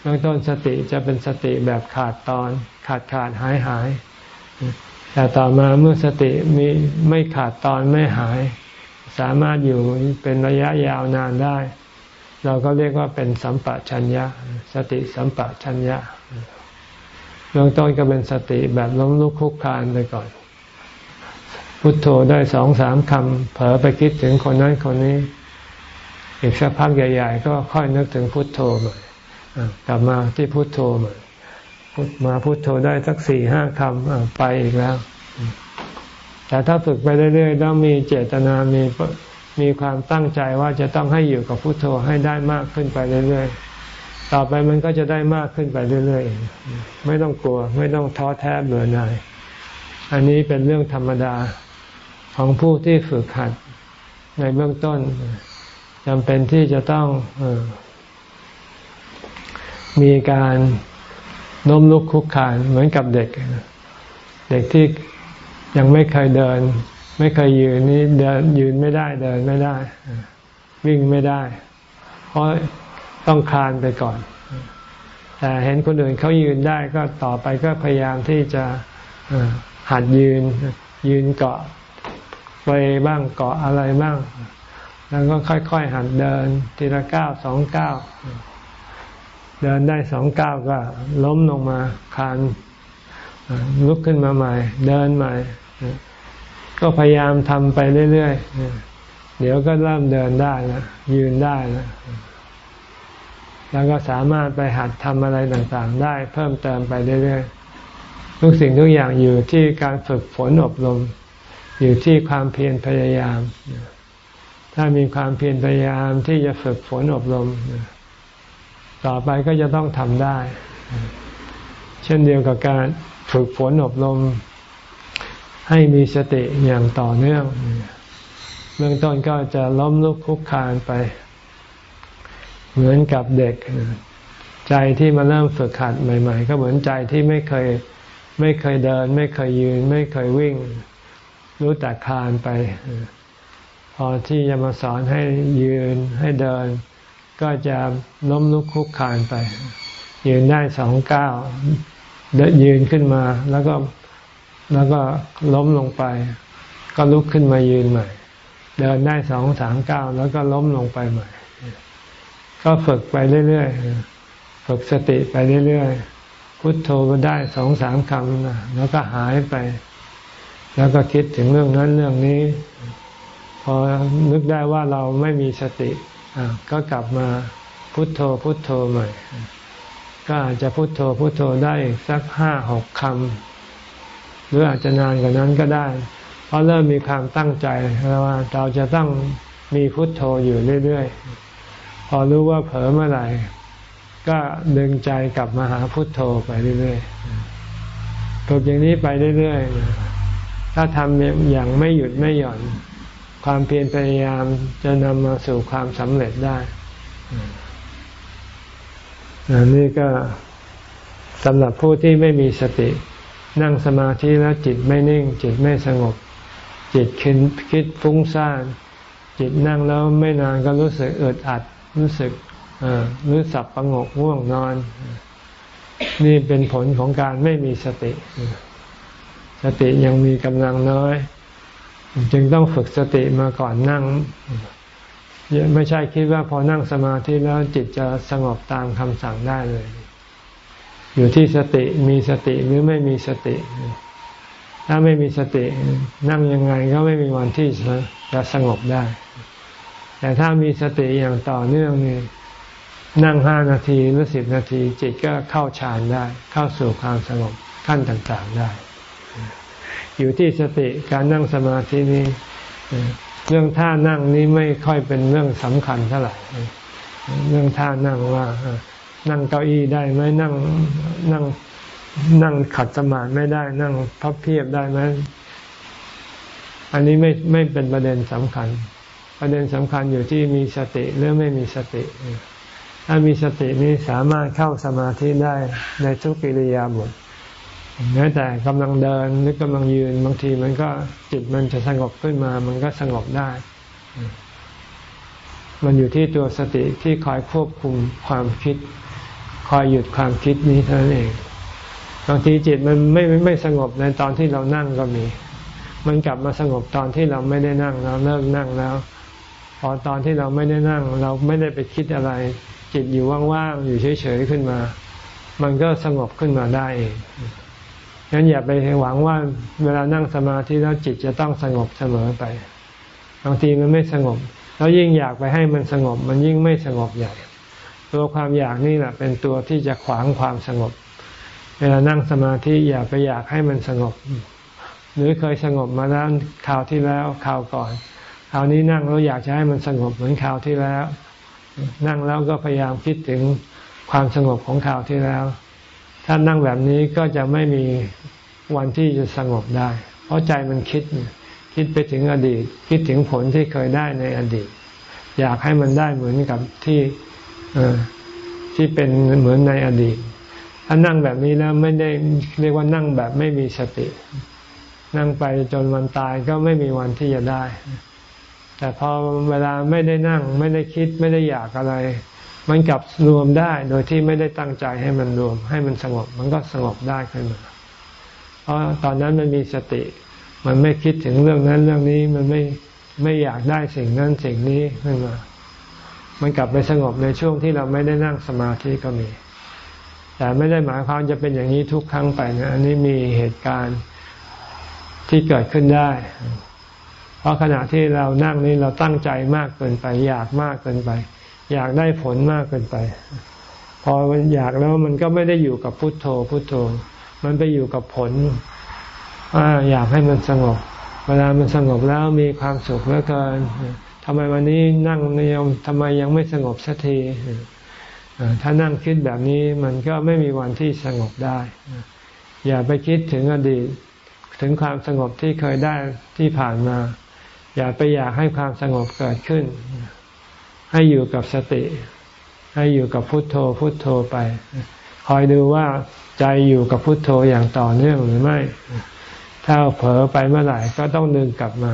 เบื้องต้นสติจะเป็นสติแบบขาดตอน ขาดขาดหายหายแต่ต่อมาเมื่อสติมีไม่ขาดตอนไม่หาย สามารถอยู่เป็นระยะยาวนานได้ เราก็เรียกว่าเป็นสัมปชัญญะ สติสัมปชัญญะเบื้องต้นก็เป็นสติแบบล้มลุกคลุกคลานไปก่อน พุทโธได้สองสามคำเผลอไปคิดถึงคนนั้นคนนี้ อีกสักพักใหญ่ ๆ ก็ค่อยนึกถึงพุทโธใหม่กลับมาที่พุทโธใหม่พุทมาพุทโธได้สักสี่ห้าคำไปอีกแล้ว แต่ถ้าฝึกไปเรื่อยๆต้องมีเจตนามี มีความตั้งใจว่าจะต้องให้อยู่กับพุทโธให้ได้มากขึ้นไปเรื่อยๆ ต่อไปมันก็จะได้มากขึ้นไปเรื่อยๆ ไม่ต้องกลัว ไม่ต้องท้อแท้เบื่อหน่าย อันนี้เป็นเรื่องธรรมดาของผู้ที่ฝึกหัดในเบื้องต้นจำเป็นที่จะต้องมีการล้มลุกคุกคานเหมือนกับเด็ก เด็กที่ยังไม่เคยเดิน ไม่เคยยืนนี่เดินยืนไม่ได้เดินไม่ได้ วิ่งไม่ได้ เพราะต้องคลานไปก่อน แต่เห็นคนอื่นเขายืนได้ก็ต่อไปก็พยายามที่จะหัดยืน ยืนเกาะไปบ้างเกาะอะไรบ้าง แล้วก็ค่อยๆ หัดเดิน ทีละก้าวสองก้าวเดินได้สองก้าวก็ล้มลงมาคานลุกขึ้นมาใหม่ เดินใหม่ ก็พยายามทำไปเรื่อยๆ เดี๋ยวก็เริ่มเดินได้แล้วยืนได้แล้วแล้วก็สามารถไปหัดทำอะไรต่างๆ ได้เพิ่มเติมไปเรื่อยๆ ทุกสิ่งทุกอย่างอยู่ที่การฝึกฝนอบรม อยู่ที่ความเพียรพยายาม ถ้ามีความเพียรพยายามที่จะฝึกฝนอบรม ต่อไปก็จะต้องทำได้ เช่นเดียวกับการฝึกฝนอบรม ให้มีสติอย่างต่อเนื่อง เบื้องต้นก็จะล้มลุกคุกคานไป เหมือนกับเด็ก ใจที่มาเริ่มฝึกหัดใหม่ ๆ ก็เหมือนใจที่ไม่เคยไม่เคยเดิน ไม่เคยยืน ไม่เคยวิ่ง รู้แต่คลานไป พอที่จะมาสอนให้ยืนให้เดิน ก็จะล้มลุกคุกคานไป ยืนได้สองก้าวเดินยืนขึ้นมาแล้วก็ แล้วก็ล้มลงไป ก็ลุกขึ้นมายืนใหม่ เดินได้สองสามก้าวแล้วก็ล้มลงไปใหม่ ก็ฝึกไปเรื่อยๆฝึกสติไปเรื่อยๆพุทโธก็ได้สองสามคำแล้วก็หายไป แล้วก็คิดถึงเรื่องนั้นเรื่องนี้ พอนึกได้ว่าเราไม่มีสติก็กลับมาพุทโธพุทโธใหม่ ก็อาจจะพุทโธพุทโธได้สักห้าหกคำ หรืออาจจะนานกว่านั้นก็ได้ เพราะเริ่มมีความตั้งใจแล้วว่าเราจะต้องมีพุทโธอยู่เรื่อยๆ พอรู้ว่าเผลอเมื่อไหร่ ก็ดึงใจกลับมาหาพุทโธไปเรื่อยๆฝึกอย่างนี้ไปเรื่อยๆ ถ้าทำอย่างไม่หยุดไม่หย่อน ความเพียรพยายามจะนำมาสู่ความสำเร็จได้อันนี้ก็สำหรับผู้ที่ไม่มีสติ นั่งสมาธิแล้วจิตไม่นิ่ง จิตไม่สงบ จิตคิดคิดฟุ้งซ่าน จิตนั่งแล้วไม่นานก็รู้สึกอึดอัด รู้สึกรู้สับประงกง่วงนอน นี่เป็นผลของการไม่มีสติ สติยังมีกำลังน้อย จึงต้องฝึกสติมาก่อนนั่ง ไม่ใช่คิดว่าพอนั่งสมาธิแล้วจิตจะสงบตามคำสั่งได้เลย อยู่ที่สติมีสติหรือไม่มีสติ ถ้าไม่มีสตินั่งยังไงก็ไม่มีวันที่จะสงบได้ แต่ถ้ามีสติอย่างต่อเนื่องนี่นั่งห้านาทีหรือสิบนาที จิตก็เข้าฌานได้ เข้าสู่ความสงบขั้นต่างๆได้ อยู่ที่สติการนั่งสมาธินี้เรื่องท่านั่งนี้ไม่ค่อยเป็นเรื่องสำคัญเท่าไหร่เรื่องท่านั่งว่า นั่งเก้าอี้ได้ไหมนั่งนั่งนั่งขัดสมาธิไม่ได้ นั่งพับเพียบได้ไหมอันนี้ไม่ไม่เป็นประเด็นสำคัญ ประเด็นสำคัญอยู่ที่มีสติหรือไม่มีสติ ถ้ามีสตินี้สามารถเข้าสมาธิได้ในทุกกิริยาบทแม้แต่กำลังเดินหรือกำลังยืนบางทีมันก็จิตมันจะสงบขึ้นมา มันก็สงบได้ มันอยู่ที่ตัวสติที่คอยควบคุมความคิด อยหยุดความคิดนี้เท่านั้นเองบางทีจิตมันไม่ไม่สงบในตอนที่เรานั่งก็มี มันกลับมาสงบตอนที่เราไม่ได้นั่งเราเลิกนั่งแล้ว พอตอนที่เราไม่ได้นั่ง เราไม่ได้ไปคิดอะไร จิตอยู่ว่างๆอยู่เฉยๆขึ้นมา มันก็สงบขึ้นมาได้เองงั้นอย่าไปหวังว่าเวลานั่งสมาธิแล้วจิตจะต้องสงบเสมอไปบางทีมันไม่สงบ แล้วยิ่งอยากไปให้มันสงบ มันยิ่งไม่สงบใหญ่ ตัวความอยากนี่แหละเป็นตัวที่จะขวางความสงบ เวลานั่งสมาธิอย่าไปอยากให้มันสงบ หรือเคยสงบมาแล้วคราวที่แล้วคราวก่อนคราวนี้นั่งแล้วอยากจะให้มันสงบเหมือนคราวที่แล้ว นั่งแล้วก็พยายามคิดถึงความสงบของคราวที่แล้ว ถ้านั่งแบบนี้ก็จะไม่มีวันที่จะสงบได้ เพราะใจมันคิด คิดไปถึงอดีต คิดถึงผลที่เคยได้ในอดีต อยากให้มันได้เหมือนกับที่ ที่เป็นเหมือนในอดีต ถ้านั่งแบบนี้แล้วไม่ได้เรียกว่านั่งแบบไม่มีสติ นั่งไปจนวันตายก็ไม่มีวันที่จะได้ แต่พอเวลาไม่ได้นั่ง ไม่ได้คิดไม่ได้อยากอะไร มันกลับรวมได้โดยที่ไม่ได้ตั้งใจให้มันรวม ให้มันสงบ มันก็สงบได้ขึ้นมา เพราะตอนนั้นมันมีสติ มันไม่คิดถึงเรื่องนั้นเรื่องนี้มันไม่ไม่อยากได้สิ่งนั้นสิ่งนี้ขึ้นมา มันกลับไปสงบในช่วงที่เราไม่ได้นั่งสมาธิก็มี แต่ไม่ได้หมายความจะเป็นอย่างนี้ทุกครั้งไปนะอันนี้มีเหตุการณ์ที่เกิดขึ้นได้ เพราะขณะที่เรานั่งนี้เราตั้งใจมากเกินไป อยากมากเกินไป อยากได้ผลมากเกินไป พอมันอยากแล้วมันก็ไม่ได้อยู่กับพุทโธ พุทโธ มันไปอยู่กับผลว่าอยากให้มันสงบ เวลามันสงบแล้วมีความสุขเหลือเกิน ทำไมวันนี้นั่งนยังทำไมยังไม่สงบสักทีถ้านั่งคิดแบบนี้มันก็ไม่มีวันที่สงบได้ อย่าไปคิดถึงอดีต ถึงความสงบที่เคยได้ที่ผ่านมา อย่าไปอยากให้ความสงบเกิดขึ้น ให้อยู่กับสติ ให้อยู่กับพุทโธ พุทโธไป คอยดูว่าใจอยู่กับพุทโธอย่างต่อเนื่องหรือไม่ ถ้าเผลอไปเมื่อไหร่ก็ต้องดึงกลับมา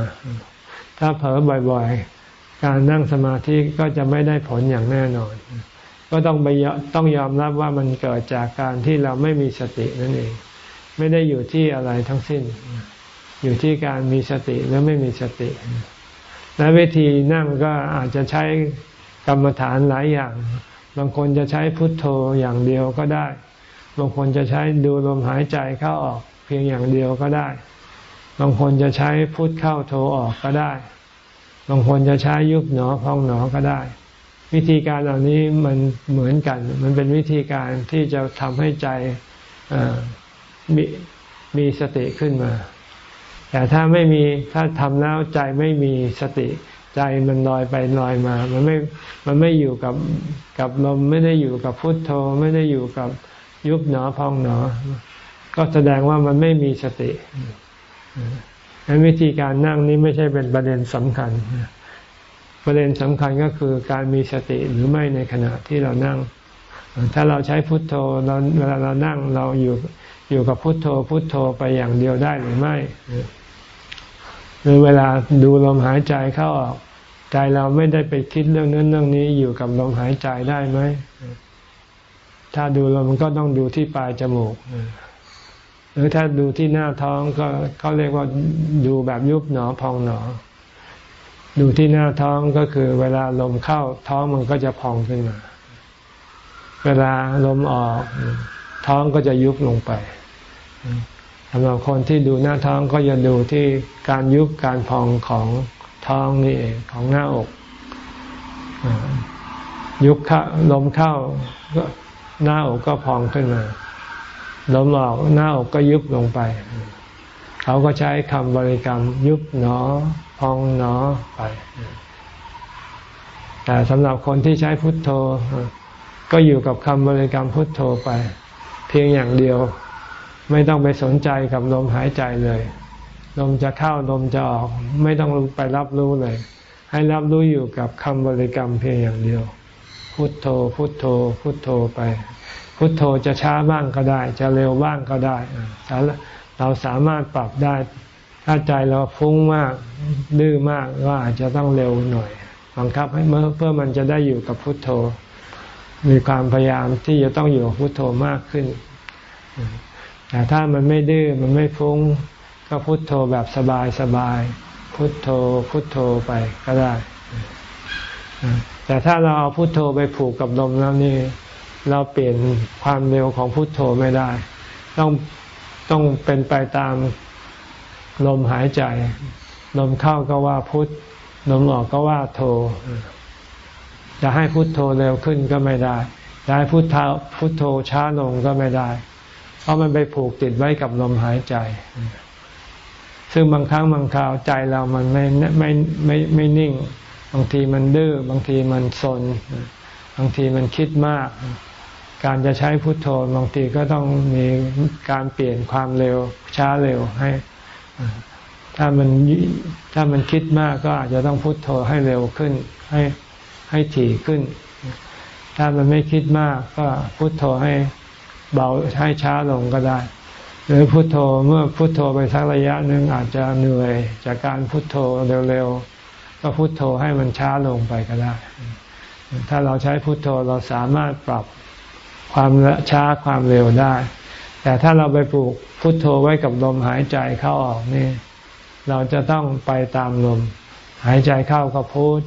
ถ้าเผลอบ่อย ๆ การนั่งสมาธิก็จะไม่ได้ผลอย่างแน่นอน ก็ต้องไปต้องยอมรับว่ามันเกิดจากการที่เราไม่มีสตินั่นเอง ไม่ได้อยู่ที่อะไรทั้งสิ้น อยู่ที่การมีสติหรือไม่มีสติ และวิธีนั่งก็อาจจะใช้กรรมฐานหลายอย่าง บางคนจะใช้พุทโธอย่างเดียวก็ได้ บางคนจะใช้ดูลมหายใจเข้าออกเพียงอย่างเดียวก็ได้ บางคนจะใช้พุทเข้าโธออกก็ได้ บางคนจะใช้ยุบหนอพองหนอก็ได้ วิธีการเหล่านี้มันเหมือนกัน มันเป็นวิธีการที่จะทำให้ใจมีมีสติขึ้นมา แต่ถ้าไม่มีถ้าทำแล้วใจไม่มีสติใจมันลอยไปลอยมา มันไม่ มันไม่อยู่กับกับลม ไม่ได้อยู่กับพุทโธ ไม่ได้อยู่กับยุบหนอพองหนอ ก็แสดงว่ามันไม่มีสติ ดังวิธีการนั่งนี้ไม่ใช่เป็นประเด็นสำคัญ ประเด็นสำคัญก็คือการมีสติหรือไม่ในขณะที่เรานั่ง ถ้าเราใช้พุทโธเราเวลาเรานั่งเราอยู่อยู่กับพุทโธพุทโธไปอย่างเดียวได้หรือไม่ หรือเวลาดูลมหายใจเข้าออกใจเราไม่ได้ไปคิดเรื่องนั้นเรื่องนี้อยู่กับลมหายใจได้ไหม ถ้าดูลมก็ต้องดูที่ปลายจมูก รือถ้าดูที่หน้าท้องก็เขาเรียกว่าดูแบบยุบหนอพองหนอ ดูที่หน้าท้องก็คือ เวลาลมเข้าท้องมันก็จะพองขึ้นมา เวลาลมออก ท้องก็จะยุบลงไปสำหรับคนที่ดูหน้าท้องก็จะดูที่การยุบการพองของท้องนี่เองของหน้าอกยุบลมเข้าก็หน้าอกก็พองขึ้นมา ลมออกหน้าอกก็ยุบลงไป เขาก็ใช้คำบริกรรมยุบหนอ พองหนอไป แต่สำหรับคนที่ใช้พุทโธ ก็อยู่กับคำบริกรรมพุทโธไป เพียงอย่างเดียว ไม่ต้องไปสนใจกับลมหายใจเลย ลมจะเข้าลมจะออก ไม่ต้องไปรับรู้เลย ให้รับรู้อยู่กับคำบริกรรมเพียงอย่างเดียว พุทโธ พุทโธ พุทโธไป พุทโธจะช้าบ้างก็ได้ จะเร็วบ้างก็ได้ เราสามารถปรับได้ ถ้าใจเราฟุ้งมากดื้อมากก็อาจจะต้องเร็วหน่อยบังคับให้เมื่อเพื่อมันจะได้อยู่กับพุทโธ มีความพยายามที่จะต้องอยู่กับพุทโธมากขึ้น แต่ถ้ามันไม่ดื้อมันไม่ฟุ้ง ก็พุทโธแบบสบายสบายพุทโธพุทโธไปก็ได้ แต่ถ้าเราเอาพุทโธไปผูกกับลมแล้วนี่ เราเปลี่ยนความเร็วของพุทโธไม่ได้ ต้องต้องเป็นไปตามลมหายใจ ลมเข้าก็ว่าพุทลมออกก็ว่าโทจะให้พุทโธเร็วขึ้นก็ไม่ได้จะให้พุทโธพุทโธช้าลงก็ไม่ได้ เพราะมันไปผูกติดไว้กับลมหายใจ ซึ่งบางครั้งบางคราวใจเรามันไม่ไม่ไม่ไม่นิ่ง บางทีมันดื้อ บางทีมันสน บางทีมันคิดมาก การจะใช้พุทโธบางทีก็ต้องมีการเปลี่ยนความเร็วช้าเร็วให้ ถ้ามันถ้ามันคิดมากก็อาจจะต้องพุทโธให้เร็วขึ้น ให้ให้ถี่ขึ้น ถ้ามันไม่คิดมากก็พุทโธให้เบาให้ช้าลงก็ได้ หรือพุทโธเมื่อพุทโธไปสักระยะหนึ่งอาจจะเหนื่อย จากการพุทโธเร็วๆก็พุทโธให้มันช้าลงไปก็ได้ ถ้าเราใช้พุทโธเราสามารถปรับ ความช้าความเร็วได้ แต่ถ้าเราไปปลูกพุทโธไว้กับลมหายใจเข้าออกนี่ เราจะต้องไปตามลม หายใจเข้าก็พูด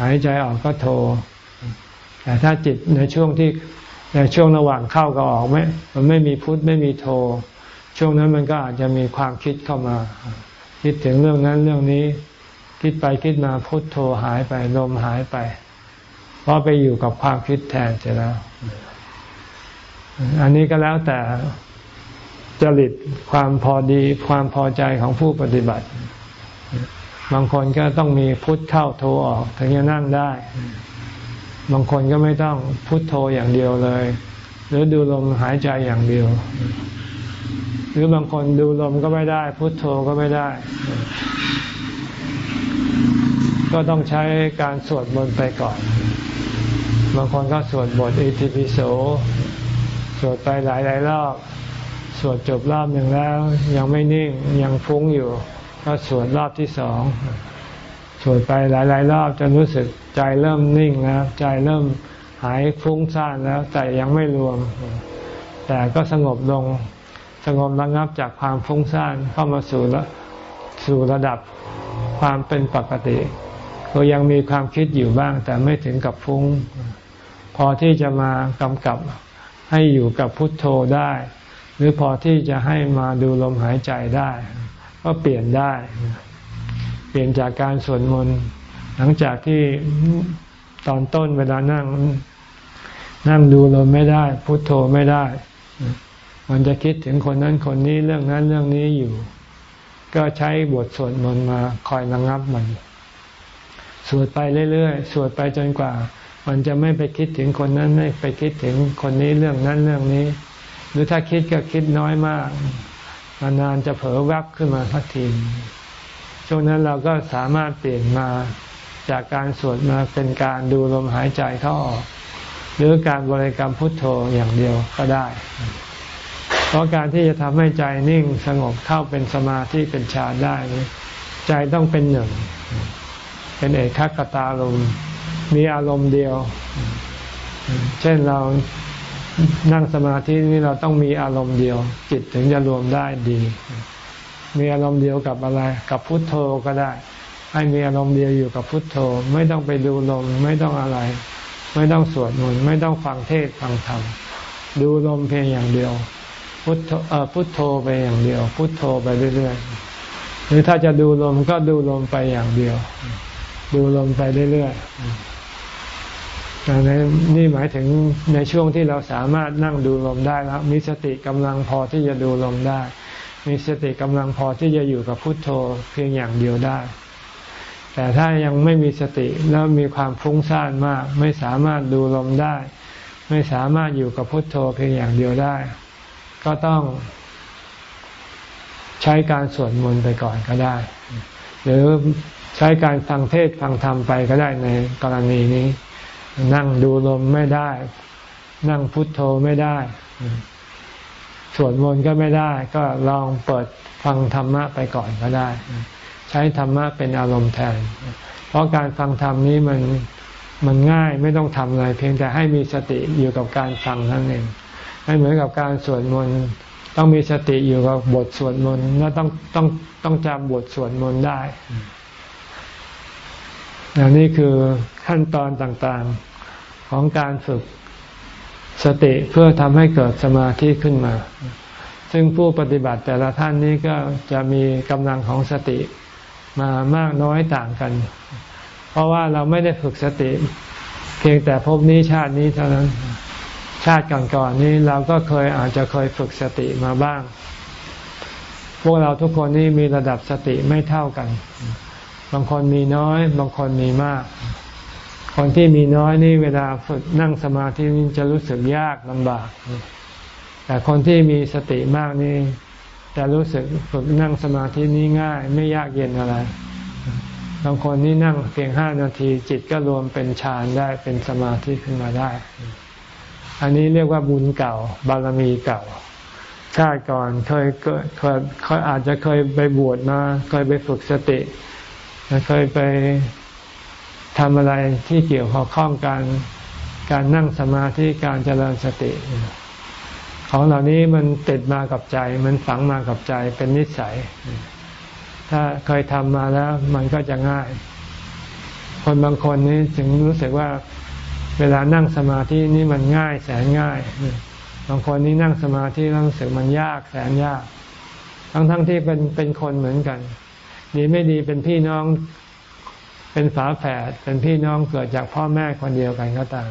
หายใจออกก็โท แต่ถ้าจิตในช่วงที่ในช่วงระหว่างเข้ากับออกไม่มันไม่มีพุทไม่มีโท ช่วงนั้นมันก็อาจจะมีความคิดเข้ามา คิดถึงเรื่องนั้นเรื่องนี้ คิดไปคิดมาพุทโทหายไปลมหายไป เพราะไปอยู่กับความคิดแทนเสร็จแล้ว อันนี้ก็แล้วแต่จริตความพอดีความพอใจของผู้ปฏิบัติ บางคนก็ต้องมีพุทธเข้าโทออกถึงจะนั่งได้ บางคนก็ไม่ต้องพุทโทอย่างเดียวเลย หรือดูลมหายใจอย่างเดียว หรือบางคนดูลมก็ไม่ได้ พุทโทก็ไม่ได้ ก็ต้องใช้การสวดมนต์ไปก่อน บางคนก็สวดบทอิติปิโส สวดไปหลายหลายรอบ สวดจบรอบหนึ่งแล้ว ยังไม่นิ่งยังฟุ้งอยู่ ก็สวดรอบที่สองสวดไปหลายๆรอบจนรู้สึกใจเริ่มนิ่งแล้วใจเริ่มหายฟุ้งซ่านแล้วแต่ยังไม่รวม แต่ก็สงบลงสงบระงับจากความฟุ้งซ่านเข้ามาสู่ละสู่ระดับความเป็นปกติก็ยังมีความคิดอยู่บ้าง แต่ไม่ถึงกับฟุ้ง พอที่จะมากำกับ ให้อยู่กับพุทโธได้ หรือพอที่จะให้มาดูลมหายใจได้ ก็เปลี่ยนได้ เปลี่ยนจากการสวดมนต์หลังจากที่ตอนต้นเวลานั่ง นั่งดูลมไม่ได้ พุทโธไม่ได้ มันจะคิดถึงคนนั้นคนนี้เรื่องนั้นเรื่องนี้อยู่ ก็ใช้บทสวดมนต์มาคอยระงับมัน สวดไปเรื่อยๆ สวดไปจนกว่า มันจะไม่ไปคิดถึงคนนั้นไม่ไปคิดถึงคนนี้เรื่องนั้นเรื่องนี้ หรือถ้าคิดก็คิดน้อยมากนานๆจะเผลอแวบขึ้นมาสักทีช่วงนั้นเราก็สามารถเปลี่ยนมาจากการสวดมาเป็นการดูลมหายใจเข้าออก หรือการบริกรรมพุทโธอย่างเดียวก็ได้ เพราะการที่จะทำให้ใจนิ่งสงบเข้าเป็นสมาธิเป็นฌานได้ ใจต้องเป็นหนึ่ง เป็นเอกขัตาลม มีอารมณ์เดียว เช่นเรานั่งสมาธินี่เราต้องมีอารมณ์เดียว จิตถึงจะรวมได้ดี มีอารมณ์เดียวกับอะไร กับพุทโธก็ได้ ให้มีอารมณ์เดียวอยู่กับพุทโธ ไม่ต้องไปดูลมไม่ต้องอะไร ไม่ต้องสวดมนต์ไม่ต้องฟังเทศฟังธรรมดูลมเพียงอย่างเดียว พุทโธเอ่อพุทโธไปอย่างเดียว พุทโธไปเรื่อยๆหรือถ้าจะดูลมก็ดูลมไปอย่างเดียว ดูลมไปเรื่อยๆ นี่หมายถึงในช่วงที่เราสามารถนั่งดูลมได้แล้ว มีสติกำลังพอที่จะดูลมได้ มีสติกำลังพอที่จะอยู่กับพุทโธเพียงอย่างเดียวได้ แต่ถ้ายังไม่มีสติแล้วมีความฟุ้งซ่านมาก ไม่สามารถดูลมได้ ไม่สามารถอยู่กับพุทโธเพียงอย่างเดียวได้ ก็ต้องใช้การสวดมนต์ไปก่อนก็ได้ หรือใช้การฟังเทศฟังธรรมไปก็ได้ในกรณีนี้ นั่งดูลมไม่ได้ นั่งพุทโธไม่ได้ สวดมนต์ก็ไม่ได้ ก็ลองเปิดฟังธรรมะไปก่อนก็ได้ ใช้ธรรมะเป็นอารมณ์แทน เพราะการฟังธรรมนี้มันมันง่ายไม่ต้องทำอะไร เพียงแต่ให้มีสติอยู่กับการฟังนั่นเองไม่เหมือนกับการสวดมนต์ต้องมีสติอยู่กับบทสวดมนต์และต้องต้องต้องจำบทสวดมนต์ได้นี่คือขั้นตอนต่างๆ ของการฝึกสติเพื่อทำให้เกิดสมาธิขึ้นมา ซึ่งผู้ปฏิบัติแต่ละท่านนี้ก็จะมีกำลังของสติมามากน้อยต่างกัน เพราะว่าเราไม่ได้ฝึกสติ เพียงแต่พบนี้ชาตินี้เท่านั้น ชาติก่อนๆนี้เราก็เคยอาจจะเคยฝึกสติมาบ้าง พวกเราทุกคนนี่มีระดับสติไม่เท่ากัน บางคนมีน้อย บางคนมีมาก คนที่มีน้อยนี่เวลาฝึกนั่งสมาธินี่จะรู้สึกยากลำบาก แต่คนที่มีสติมากนี่จะรู้สึกฝึกนั่งสมาธินี้ง่าย ไม่ยากเย็นอะไร บางคนนี่นั่งเพียงห้านาทีจิตก็รวมเป็นฌานได้เป็นสมาธิขึ้นมาได้ อันนี้เรียกว่าบุญเก่า บารมีเก่า ชาติก่อนเคยเคยเคยอาจจะเคยไปบวชมา เคยไปฝึกสติเคยไป ทำอะไรที่เกี่ยวข้องการการนั่งสมาธิการเจริญสติ ของเหล่านี้มันติดมากับใจ มันฝังมากับใจเป็นนิสัย ถ้าเคยทำมาแล้วมันก็จะง่าย คนบางคนนี้ถึงรู้สึกว่าเวลานั่งสมาธินี่มันง่ายแสนง่าย บางคนนี่นั่งสมาธิรู้สึกมันยากแสนยาก ทั้งๆทที่เป็นเป็นคนเหมือนกัน ดีไม่ดีเป็นพี่น้อง เป็นฝาแฝดเป็นพี่น้องเกิดจากพ่อแม่คนเดียวกันก็ตาม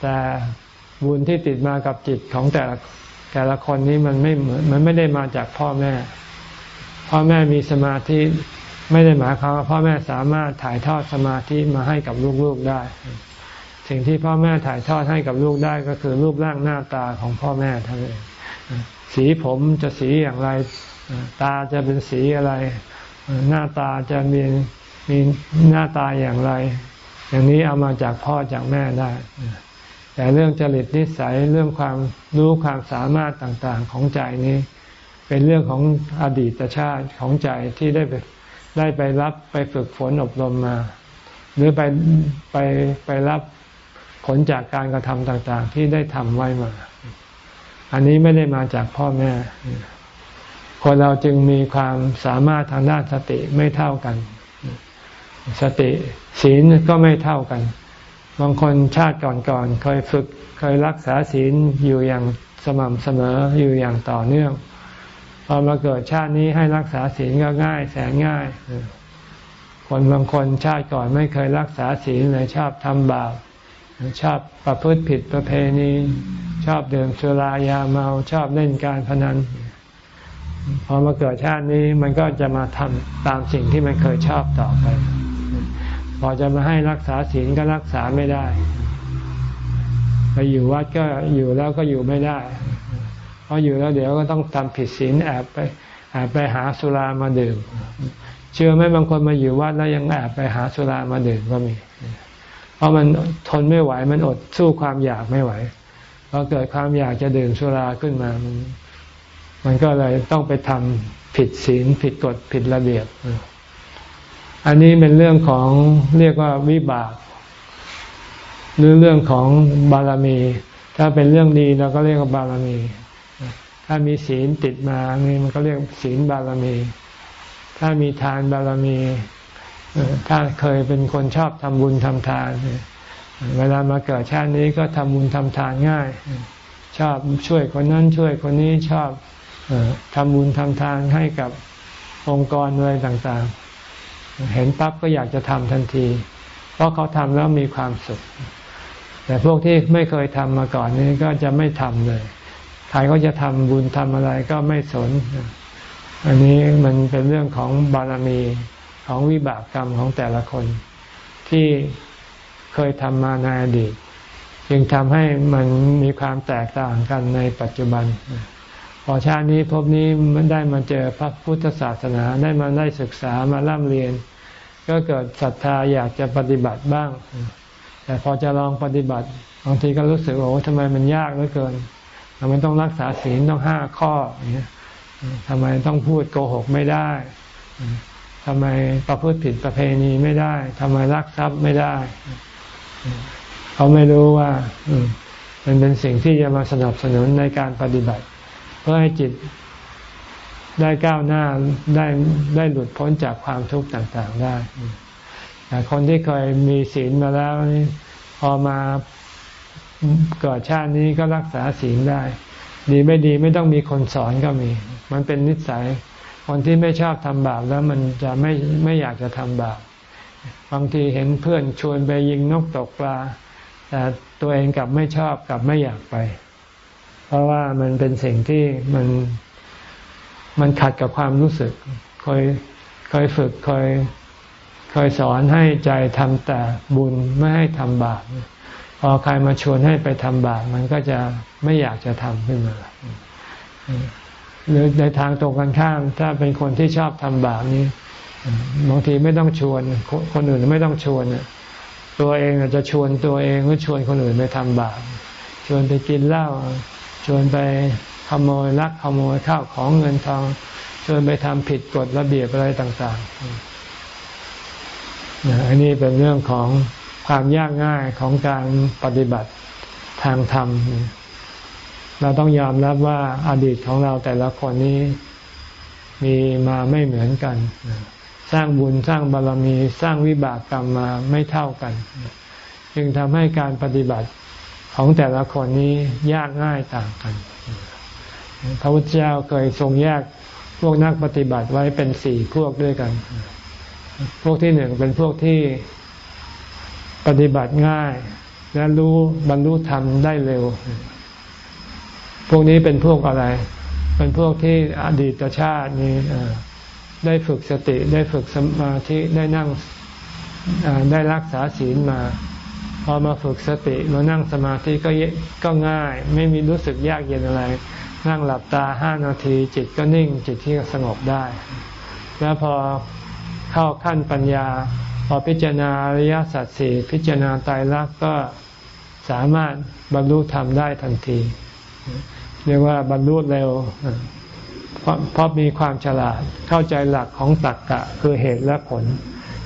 แต่บุญที่ติดมากับจิตของแต่ละแต่ละคนนี้มันไม่เหมือนมันไม่ได้มาจากพ่อแม่ พ่อแม่มีสมาธิไม่ได้หมายความว่าพ่อแม่สามารถถ่ายทอดสมาธิมาให้กับลูกๆได้ สิ่งที่พ่อแม่ถ่ายทอดให้กับลูกได้ก็คือรูปร่างหน้าตาของพ่อแม่ทั้งนั้นสีผมจะสีอย่างไร ตาจะเป็นสีอะไร หน้าตาจะมี มีหน้าตาอย่างไร อย่างนี้เอามาจากพ่อจากแม่ได้ แต่เรื่องจริตนิสัยเรื่องความรู้ความสามารถต่างๆของใจนี้ เป็นเรื่องของอดีตชาติของใจที่ได้ไปได้ไปรับไปฝึกฝนอบรมมา หรือไปไปไปรับผลจากการกระทำต่างๆ ที่ได้ทำไว้มา อันนี้ไม่ได้มาจากพ่อแม่คนเราจึงมีความสามารถทางด้านสติไม่เท่ากัน สติศีลก็ไม่เท่ากัน บางคนชาติก่อนๆเคยฝึกเคยรักษาศีลอยู่อย่างสม่ำเสมออยู่อย่างต่อเนื่องพอมาเกิดชาตินี้ให้รักษาศีลก็ง่ายแสนง่าย คนบางคนชาติก่อนไม่เคยรักษาศีลเลยชอบทำบาปชอบประพฤติผิดประเพณีชอบดื่มสุรายาเมาชอบเล่นการพนันพอมาเกิดชาตินี้มันก็จะมาทำตามสิ่งที่มันเคยชอบต่อไป พอจะมาให้รักษาศีลก็รักษาไม่ได้ ไปอยู่วัดก็อยู่แล้วก็อยู่ไม่ได้เพราะอยู่แล้วเดี๋ยวก็ต้องทำผิดศีลแอบไปแอบไปหาสุรามาดื่ม เชื่อไหมบางคนมาอยู่วัดแล้วยังแอบไปหาสุรามาดื่มก็มี เพราะมันทนไม่ไหวมันอดสู้ความอยากไม่ไหวพอเกิดความอยากจะดื่มสุราขึ้นมา มันมันก็เลยต้องไปทำผิดศีลผิดกฎผิดระเบียบ อันนี้เป็นเรื่องของเรียกว่าวิบาก หรือเรื่องของบารมี ถ้าเป็นเรื่องดีเราก็เรียกว่าบารมี ถ้ามีศีลติดมานี่มันก็เรียกศีลบารมี ถ้ามีทานบารมีถ้าเคยเป็นคนชอบทำบุญทำทาน เวลามาเกิดชาตินี้ก็ทำบุญทำทานง่าย ชอบช่วยคนนั้นช่วยคนนี้ชอบทำบุญทำทานให้กับองค์กรอะไรต่างๆ เห็นปั๊บก็อยากจะทำทันที เพราะเขาทำแล้วมีความสุข แต่พวกที่ไม่เคยทำมาก่อนนี้ก็จะไม่ทำเลยใครก็จะทำบุญทำอะไรก็ไม่สน อันนี้มันเป็นเรื่องของบารมีของวิบากกรรมของแต่ละคน ที่เคยทำมาในอดีต จึงทำให้มันมีความแตกต่างกันในปัจจุบัน พอชาตินี้พบนี้มันได้มาเจอพระพุทธศาสนาได้มาได้ศึกษามาล่ำเรียน ก็เกิดศรัทธาอยากจะปฏิบัติบ้าง แต่พอจะลองปฏิบัติบางทีก็รู้สึกโอ้ทำไมมันยากเหลือเกินทำไมต้องรักษาศีลต้องห้าข้อทำไมต้องพูดโกหกไม่ได้ทำไมประพฤติผิดประเพณีไม่ได้ทำไมรักทรัพย์ไม่ได้ เขาไม่รู้ว่ามันเป็นสิ่งที่จะมาสนับสนุนในการปฏิบัติ พื่อให้จิตได้ก้าวหน้าได้ได้หลุดพ้นจากความทุกข์ต่างๆได้แต่คนที่เคยมีศีลมาแล้วนี่พอมาเกิดชาตินี้ก็รักษาศีลได้ ดีไม่ดีไม่ต้องมีคนสอนก็มี มันเป็นนิสัย คนที่ไม่ชอบทำบาปแล้วมันจะไม่ไม่อยากจะทำบาปบางทีเห็นเพื่อนชวนไปยิงนกตกปลาแต่ตัวเองกลับไม่ชอบกลับไม่อยากไป เพราะว่ามันเป็นสิ่งที่มันมันขัดกับความรู้สึกเคยเคยฝึกเคยเคยสอนให้ใจทำแต่บุญไม่ให้ทำบาปพอใครมาชวนให้ไปทำบาปมันก็จะไม่อยากจะทำขึ้นมาหรือในทางตรงกันข้าม ถ้าเป็นคนที่ชอบทำบาปนี้บางทีไม่ต้องชวน คนอื่นไม่ต้องชวนตัวเองอาจจะชวนตัวเองหรือชวนคนอื่นไปทำบาปชวนไปกินเหล้า ชวนไปขโมยลักขโมยข้าวของเงินทองชวนไปทำผิดกฎระเบียบอะไรต่างๆอันนี้เป็นเรื่องของความยากง่ายของการปฏิบัติทางธรรม เราต้องยอมรับว่าอาดีตของเราแต่ละคนนี้มีมาไม่เหมือนกัน สร้างบุญสร้างบารรมี สร้างวิบากกรรมมาไม่เท่ากัน จึงทำให้การปฏิบัติ ของแต่ละคนนี้ยากง่ายต่างกัน พระพุทธเจ้าเคยทรงแยกพวกนักปฏิบัติไว้เป็นสี่พวกด้วยกัน พวกที่หนึ่งเป็นพวกที่ปฏิบัติง่าย และรู้บรรลุธรรมได้เร็ว พวกนี้เป็นพวกอะไร เป็นพวกที่อดีตชาตินี้ได้ฝึกสติได้ฝึกสมาธิได้นั่งได้รักษาศีลมา พอมาฝึกสติมานั่งสมาธิก็ก็ง่าย ไม่มีรู้สึกยากเย็นอะไร นั่งหลับตาห้านาทีจิตก็นิ่งจิตที่สงบได้ แล้วพอเข้าขั้นปัญญา พอพิจารณาอริยสัจสี่พิจารณาตายรักก็สามารถบรรลุธรรมได้ทันที เรียกว่าบรรลุเร็วเพราะมีความฉลาดเข้าใจหลักของตรรกกะคือเหตุและผล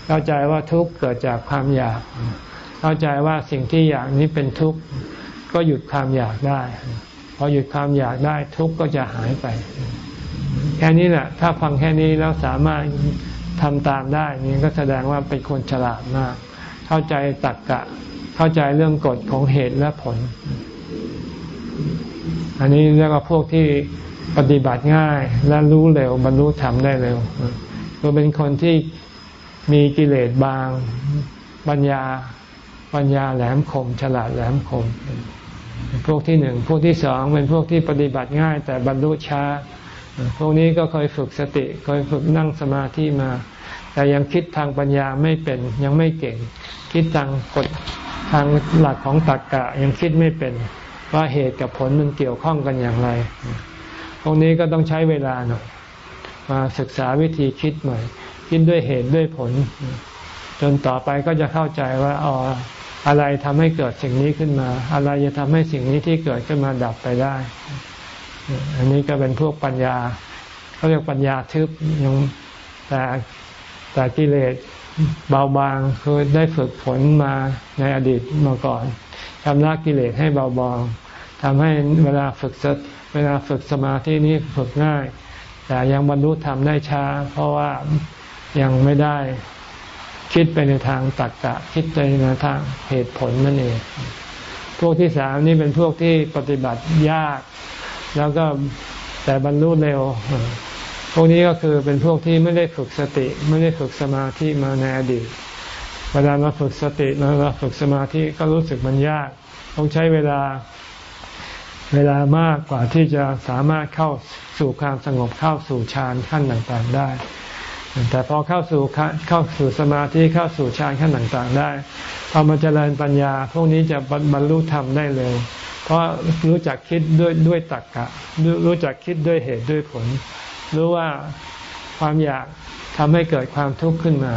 เข้าใจว่าทุกข์เกิดจากความอยาก เข้าใจว่าสิ่งที่อยากนี้เป็นทุกข์ก็หยุดความอยากได้พอหยุดความอยากได้ทุกข์ก็จะหายไป แค่นี้แหละถ้าฟังแค่นี้แล้วสามารถทำตามได้นี่ก็แสดงว่าเป็นคนฉลาดมาก เข้าใจตักกะ เข้าใจเรื่องกฎของเหตุและผล อันนี้เรียกว่าพวกที่ปฏิบัติง่ายและรู้เร็วบรรลุธรรมได้เร็วตัวเป็นคนที่มีกิเลสบางปัญญา ปัญญาแหลมคม ฉลาดแหลมคม พวกที่หนึ่งพวกที่สองเป็นพวกที่ปฏิบัติง่าย แต่บรรลุช้า พวกนี้ก็เคยฝึกสติเคยฝึกนั่งสมาธิมา แต่ยังคิดทางปัญญาไม่เป็นยังไม่เก่ง คิดทางกฎทางหลักของตรรกกะยังคิดไม่เป็นว่าเหตุกับผลมันเกี่ยวข้องกันอย่างไร พวกนี้ก็ต้องใช้เวลาหน่อยมาศึกษาวิธีคิดใหม่ คิดด้วยเหตุด้วยผล จนต่อไปก็จะเข้าใจว่าอ๋อ อะไรทำให้เกิดสิ่งนี้ขึ้นมา อะไรจะทำให้สิ่งนี้ที่เกิดขึ้นมาดับไปได้ อันนี้ก็เป็นพวกปัญญาเขาเรียกปัญญาทึบยังแต่แต่กิเลสเบาบางคือได้ฝึกฝนมาในอดีตมาก่อนทำละกิเลสให้เบาบางทำให้เวลาฝึกเวลาฝึกสมาธินี้ฝึกง่าย แต่ยังบรรลุธรรมได้ช้า เพราะว่ายังไม่ได้ คิดไปในทางตักกะ คิดไปในทางเหตุผลนั่นเอง พวกที่สามนี่เป็นพวกที่ปฏิบัติยาก แล้วก็แต่บรรลุเร็ว พวกนี้ก็คือเป็นพวกที่ไม่ได้ฝึกสติ ไม่ได้ฝึกสมาธิมาในอดีตเวลามาฝึกสติมาฝึกสมาธิก็รู้สึกมันยาก ต้องใช้เวลาเวลามากกว่าที่จะสามารถเข้าสู่ความสงบเข้าสู่ฌานขั้นต่างๆได้ แต่พอเข้าสู่เข้าสู่สมาธิเข้าสู่ฌานขั้นต่างๆ ได้พอมาเจริญปัญญา พวกนี้จะบรรลุธรรมได้เร็วเพราะรู้จักคิดด้วยด้วยตรรกกะ รู้จักคิดด้วยเหตุด้วยผล รู้ว่าความอยากทำให้เกิดความทุกข์ขึ้นมา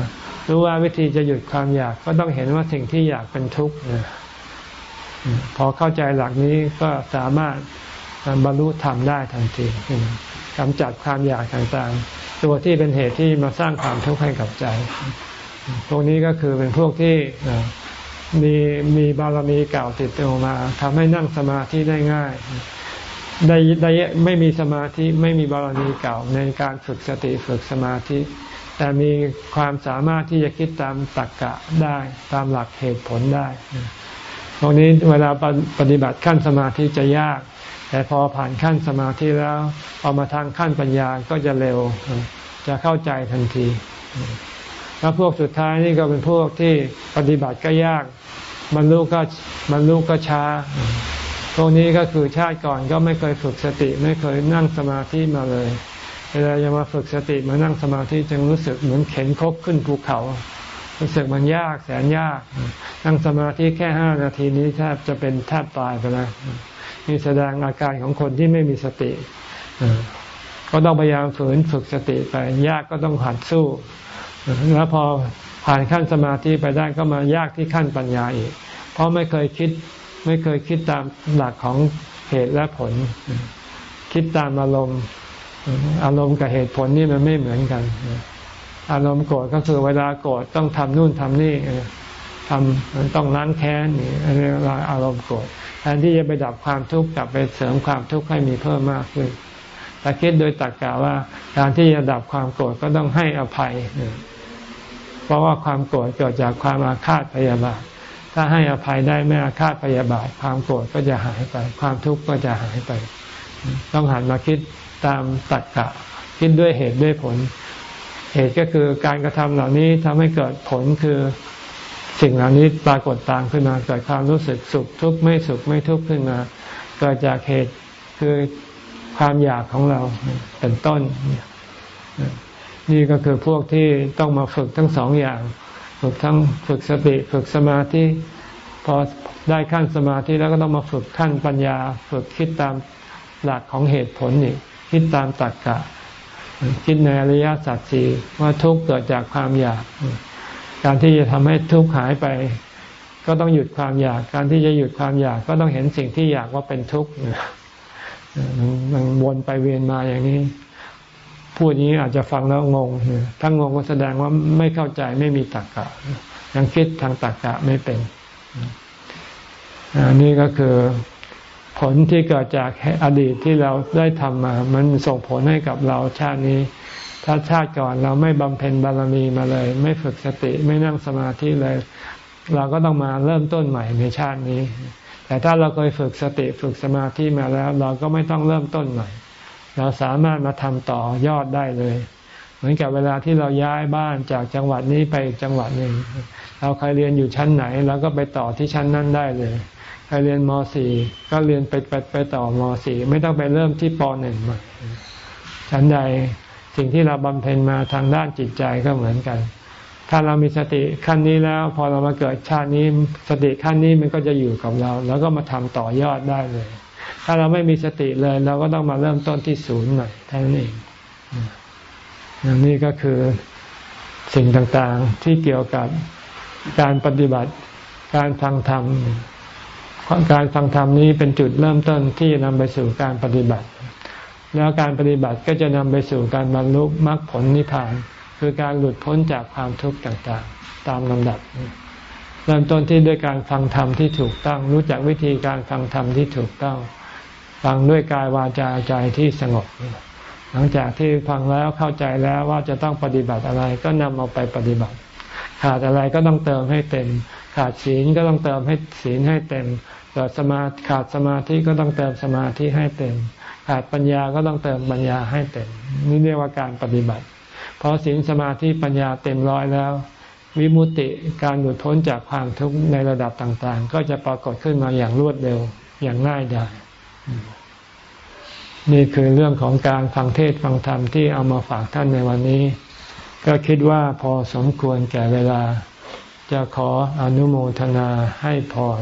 รู้ว่าวิธีจะหยุดความอยากก็ต้องเห็นว่าสิ่งที่อยากเป็นทุกข์พอเข้าใจหลักนี้ก็สามารถบรรลุธรรมได้ทันที กำจัดความอยากต่างๆ ตัวที่เป็นเหตุที่มาสร้างความทุกข์ให้กับใจ พวกนี้ก็คือเป็นพวกที่มีมีบารมีเก่าติดตัวมาทำให้นั่งสมาธิได้ง่ายได้ได้ไม่มีสมาธิไม่มีบารมีเก่าในการฝึกสติฝึกสมาธิ แต่มีความสามารถที่จะคิดตามตรรกกะได้ตามหลักเหตุผลได้ ตรงนี้เวลาปฏิบัติขั้นสมาธิจะยาก แต่พอผ่านขั้นสมาธิแล้วพอามาทางขั้นปัญญาก็จะเร็ว จะเข้าใจทันที แล้วพวกสุดท้ายนี่ก็เป็นพวกที่ปฏิบัติก็ยากบรรลุก็บรรลุก็ช้า พวกนี้ก็คือชาติก่อนก็ไม่เคยฝึกสติไม่เคยนั่งสมาธิมาเลยเวลาจะมาฝึกสติมานั่งสมาธิจึงรู้สึกเหมือนเข็นคบขึ้นภูเขา รู้สึกมันยากแสนยาก นั่งสมาธิแค่ห้านาทีนี้แทบจะเป็นแทบตายไปแล้ว นี่แสดงอาการของคนที่ไม่มีสติก็ต้องพยายามฝืนฝึกสติไป ยากก็ต้องหัดสู้ แล้วพอผ่านขั้นสมาธิไปได้ก็มายากที่ขั้นปัญญาอีก เพราะไม่เคยคิดไม่เคยคิดตามหลักของเหตุและผล คิดตามอารมณ์ อารมณ์กับเหตุผลนี่มันไม่เหมือนกัน อารมณ์โกรธก็คือเวลาโกรธต้องทำนู่นทำนี่ทำต้องล้างแค้นนี่อันนี้อารมณ์โกรธ แทนที่จะไปดับความทุกข์กลับไปเสริมความทุกข์ให้มีเพิ่มมากขึ้นแต่คิดโดยตรรกกะว่าการที่จะดับความโกรธก็ต้องให้อภัย เพราะว่าความโกรธเกิดจากความอาฆาตพยาบาท ถ้าให้อภัยได้ไม่อาฆาตพยาบาท ความโกรธก็จะหายไป ความทุกข์ก็จะหายไป ต้องหันมาคิดตามตักกะ คิดด้วยเหตุด้วยผล เหตุก็คือการกระทำเหล่านี้ทำให้เกิดผลคือ สิ่งเหล่านี้ปรากฏตามขึ้นมาเกิดความรู้สึกสุขทุกข์ไม่สุขไม่ทุกข์ขึ้นมาเกิดจากเหตุคือความอยากของเราเป็นต้น นี่ก็คือพวกที่ต้องมาฝึกทั้งสองอย่าง ฝึกทั้งฝึกสติฝึกสมาธิพอได้ขั้นสมาธิแล้วก็ต้องมาฝึกขั้นปัญญา ฝึกคิดตามหลักของเหตุผลนี่คิดตามตรรกกะคิดในอริยสัจสี่ว่าทุกข์เกิดจากความอยาก การที่จะทำให้ทุกข์หายไป ก็ต้องหยุดความอยาก การที่จะหยุดความอยากก็ต้องเห็นสิ่งที่อยากว่าเป็นทุกข์มันวนไปเวียนมาอย่างนี้ พูดนี้อาจจะฟังแล้วงงถ้างงก็แสดงว่าไม่เข้าใจไม่มีตรรกะ ยังคิดทางตรรกะไม่เป็นอันนี้ก็คือผลที่เกิดจากอดีตที่เราได้ทำมา มันส่งผลให้กับเราชาตินี้ ถ้าชาติก่อนเราไม่บำเพ็ญบารมีมาเลย ไม่ฝึกสติไม่นั่งสมาธิเลย เราก็ต้องมาเริ่มต้นใหม่ในชาตินี้ แต่ถ้าเราเคยฝึกสติฝึกสมาธิมาแล้ว เราก็ไม่ต้องเริ่มต้นใหม่ เราสามารถมาทำต่อยอดได้เลย เหมือนกับเวลาที่เราย้ายบ้านจากจังหวัดนี้ไปจังหวัดหนึ่งเราเคยเรียนอยู่ชั้นไหนเราก็ไปต่อที่ชั้นนั้นได้เลยใครเรียนม .4 ก็เรียนไปไปไปต่อม .4 ไม่ต้องไปเริ่มที่ป .1 มาชั้นใด สิ่งที่เราบำเพ็ญมาทางด้านจิตใจก็เหมือนกัน ถ้าเรามีสติขั้นนี้แล้ว พอเรามาเกิดชาตินี้สติขั้นนี้มันก็จะอยู่กับเรา แล้วก็มาทำต่อยอดได้เลย ถ้าเราไม่มีสติเลยเราก็ต้องมาเริ่มต้นที่ศูนย์ใหม่ท่านเองนี่ก็คือสิ่งต่างๆที่เกี่ยวกับการปฏิบัติการฟังธรรมการฟังธรรมนี้เป็นจุดเริ่มต้นที่นำไปสู่การปฏิบัติ แล้วการปฏิบัติก็จะนำไปสู่การบรรลุมรรคผลนิพพาน คือการหลุดพ้นจากความทุกข์ต่างๆ ตามลำดับ เริ่มต้นที่ด้วยการฟังธรรมที่ถูกต้อง รู้จักวิธีการฟังธรรมที่ถูกต้อง ฟังด้วยกายวาจาใจที่สงบ หลังจากที่ฟังแล้วเข้าใจแล้วว่าจะต้องปฏิบัติอะไรก็นำเอาไปปฏิบัติ ขาดอะไรก็ต้องเติมให้เต็ม ขาดศีลก็ต้องเติมให้ศีลให้เต็มเกิดสมาขาดสมาธิก็ต้องเติมสมาธิให้เต็ม ขาดปัญญาก็ต้องเติมปัญญาให้เต็มนี่เรียกว่าการปฏิบัติพอศีลสมาธิปัญญาเต็มร้อยแล้ว วิมุตติการหลุดพ้นจากความทุกข์ในระดับต่างๆ ก็จะปรากฏขึ้นมาอย่างรวดเร็วอย่างง่ายดายนี่คือเรื่องของการฟังเทศฟังธรรมที่เอามาฝากท่านในวันนี้ ก็คิดว่าพอสมควรแก่เวลา จะขออนุโมทนาให้พร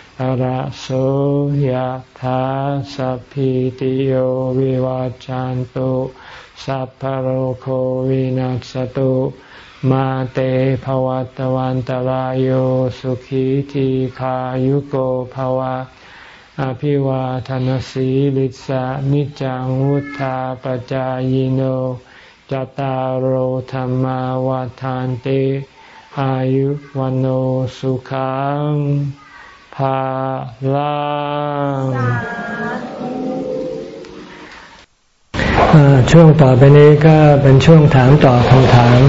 ระโสยธาสัพพิติโยวิวาจันตุสัพพโรโควินัสตุมาเตภวัตวันตารโยสุขีทีขายุโกภวะ อภิวาทนสีลิสานิจังวุธาปจายโนจตารโหธรรมวาทานเต อายุวันโอสุขัง ภาลังช่วงต่อไปนี้ก็เป็นช่วงถามตอบคำถาม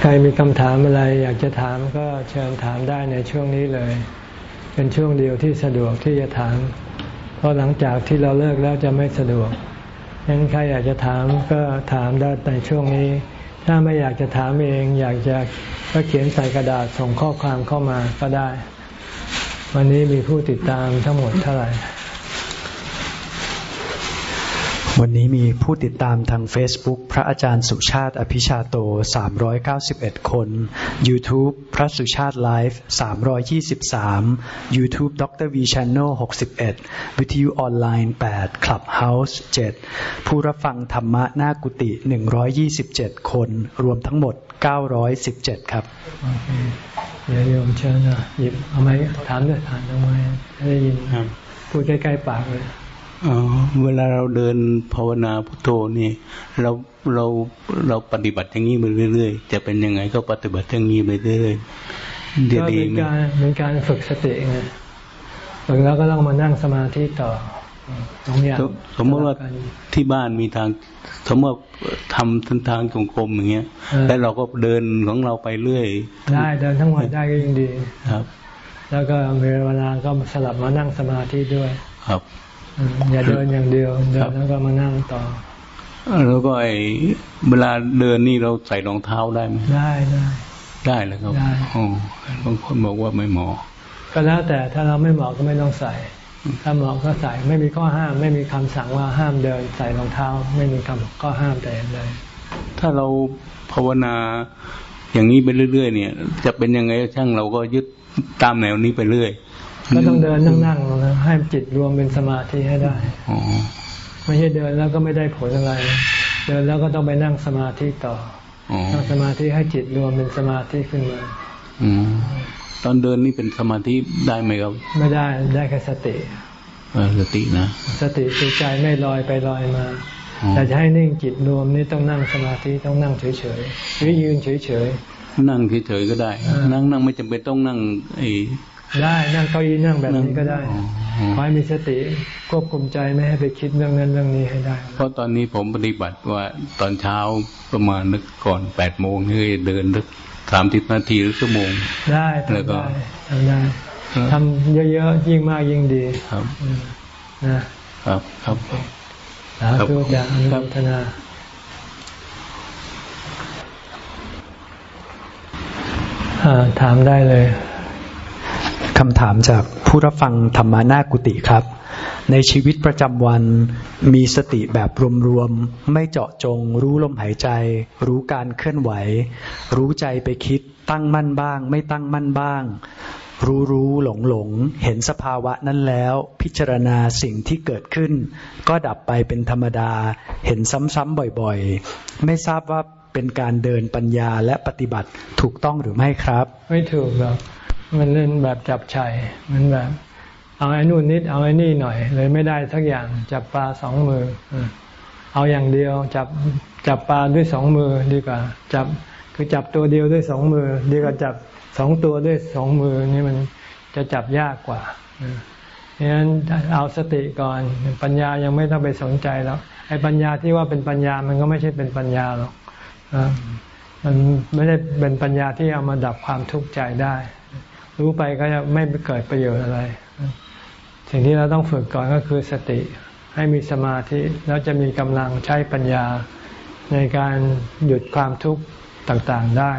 ใครมีคำถามอะไรอยากจะถามก็เชิญถามได้ในช่วงนี้เลย เป็นช่วงเดียวที่สะดวกที่จะถาม เพราะหลังจากที่เราเลิกแล้วจะไม่สะดวกงั้นใครอยากจะถามก็ถามได้ในช่วงนี้ ถ้าไม่อยากจะถามเองอยากจะก็เขียนใส่กระดาษส่งข้อความเข้ามาก็ได้ วันนี้มีผู้ติดตามทั้งหมดเท่าไหร่ วันนี้มีผู้ติดตามทาง Facebook พระอาจารย์สุชาติ อภิชาโต 391 คน YouTube พระสุชาติไลฟ์323 YouTube ดร V Channel 61 วิทยุออนไลน์ 8 Clubhouse 7 ผู้รับฟังธรรมะหน้ากุฏิ 127 คน รวมทั้งหมด 917 ครับ เดี๋ยวโยมเชิญนะหยิบเอาไหมถามด้วยถามทำไมได้ยินพูดใกล้ๆปากเลยอ๋อเวลาเราเดินภาวนาพุทโธนี่ เราเราเราปฏิบัติอย่างนี้ไปเรื่อยๆ จะเป็นยังไงก็ปฏิบัติอย่างนี้ไปเรื่อยๆก็เป็นการเป็นการฝึกสติไงฝึกแล้วก็ต้องมานั่งสมาธิต่อ ตรงนี้สมมติว่าที่บ้านมีทาง สมมติทำทางทางจงกรมอย่างเงี้ยแล้วเราก็เดินของเราไปเรื่อย ได้เดินทั้งวันได้ก็ยิ่งดีครับ แล้วก็เวลาก็สลับมานั่งสมาธิด้วย ครับอย่าเดินอย่างเดียวเดินแล้วก็มานั่งต่อแล้วก็ไอเวลาเดินนี่เราใส่รองเท้าได้ไหมได้ได้ได้แล้วครับได้บางคนบอกว่าไม่เหมาะก็แล้วแต่ถ้าเราไม่เหมาะก็ไม่ต้องใส่ ถ้าเหมาะก็ใส่ไม่มีข้อห้าม ไม่มีคำสั่งว่าห้ามเดิน ใส่รองเท้า ไม่มีคำข้อห้ามแต่อย่างใดถ้าเราภาวนาอย่างนี้ไปเรื่อย ๆ เนี่ย จะเป็นยังไงช่างเราก็ยึดตามแนวนี้ไปเรื่อยก็ต้องเดินนั่งนั่งนะให้จิตรวมเป็นสมาธิให้ได้ไม่ใช่เดินแล้วก็ไม่ได้ผลอะไร เดินแล้วก็ต้องไปนั่งสมาธิต่อนั่งสมาธิให้จิตรวมเป็นสมาธิขึ้นมาอ ตอนเดินนี่เป็นสมาธิได้ไหมครับ ไม่ได้ได้แค่สติสตินะ สติคือใจไม่ลอยไปลอยมาแต่จะให้นิ่งจิตรวมนี่ต้องนั่งสมาธิต้องนั่งเฉยๆหรือยืนเฉยๆนั่งเฉยๆก็ได้ นั่งนั่งไม่จำเป็นต้องนั่งไอได้นั่งเก้าอี้นั่งแบบนี้ก็ได้ขอให้มีสติควบคุมใจไม่ให้ไปคิดเรื่องนั้นเรื่องนี้ให้ได้ เพราะตอนนี้ผมปฏิบัติว่าตอนเช้าประมาณนึกก่อนแปดโมงนี่เดินนึก สามสิบนาทีหรือชั่วโมง ได้แล้วก็ทำได้ทำเยอะๆยิ่งมากยิ่งดีครับนะครับ ครับสาธุจาอนุโมทนาถามได้เลย คำถามจากผู้รับฟังธรรมานากุติครับ ในชีวิตประจำวันมีสติแบบรวมๆ ไม่เจาะจง รู้ลมหายใจ รู้การเคลื่อนไหว รู้ใจไปคิดตั้งมั่นบ้าง ไม่ตั้งมั่นบ้าง รู้รู้หลงหลงเห็นสภาวะนั้นแล้ว พิจารณาสิ่งที่เกิดขึ้น ก็ดับไปเป็นธรรมดา เห็นซ้ำๆบ่อยๆ ไม่ทราบว่าเป็นการเดินปัญญาและปฏิบัติถูกต้องหรือไม่ครับ ไม่ถูกหรอก มันเล่นแบบจับชัยมันแบบ เอาไอ้นู่นนิด เอาไอ้นี่หน่อย เลยไม่ได้ทักอย่างจับปลาสองมือเอาอย่างเดียวจับจับปลาด้วยสองมือดีกว่า จับคือจับตัวเดียวด้วยสองมือ ดีกว่าจับสองตัวด้วยสองมือนี่มันจะจับยากกว่าเพราะฉะนั้นเอาสติก่อนปัญญายังไม่ต้องไปสนใจแล้วไอ้ปัญญาที่ว่าเป็นปัญญามันก็ไม่ใช่เป็นปัญญาหรอกมันไม่ได้เป็นปัญญาที่เอามาดับความทุกข์ใจได้ รู้ไปก็จะไม่เกิดประโยชน์อะไร สิ่งที่เราต้องฝึกก่อนก็คือสติให้มีสมาธิแล้วจะมีกำลังใช้ปัญญาในการหยุดความทุกข์ต่างๆได้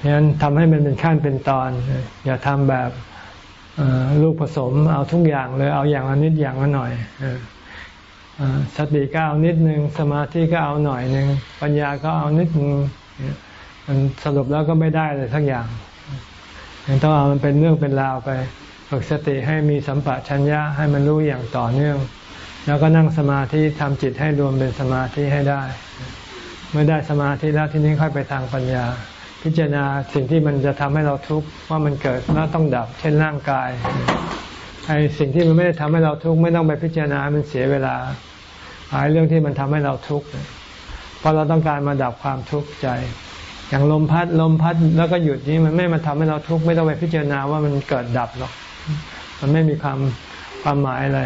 ฉะนั้นทำให้มันเป็นขั้นเป็นตอน อย่าทำแบบลูกผสมเอาทุกอย่างเลยเอาอย่างละนิดอย่างละหน่อยสติก็เอานิดนึงสมาธิก็เอาหน่อยนึงปัญญาก็เอานิดนึงมันสรุปแล้วก็ไม่ได้เลยสักอย่าง ยังต้องเอามันเป็นเรื่องเป็นราวไปฝึกสติให้มีสัมปะชัญญะให้มันรู้อย่างต่อเนื่อง แล้วก็นั่งสมาธิทำจิตให้รวมเป็นสมาธิให้ได้ เมื่อได้สมาธิแล้วทีนี้ค่อยไปทางปัญญา พิจารณาสิ่งที่มันจะทำให้เราทุกข์ว่ามันเกิดแล้วต้องดับ เช่นร่างกายไอ้สิ่งที่มันไม่ได้ทำให้เราทุกข์ไม่ต้องไปพิจารณามันเสียเวลาหายเรื่องที่มันทำให้เราทุกข์เพราะเราต้องการมาดับความทุกข์ใจ อย่างลมพัดลมพัดแล้วก็หยุดนี้มันไม่มาทำให้เราทุกข์ไม่ต้องไปพิจารณาว่ามันเกิดดับหรอกมันไม่มีความความหมายอะไร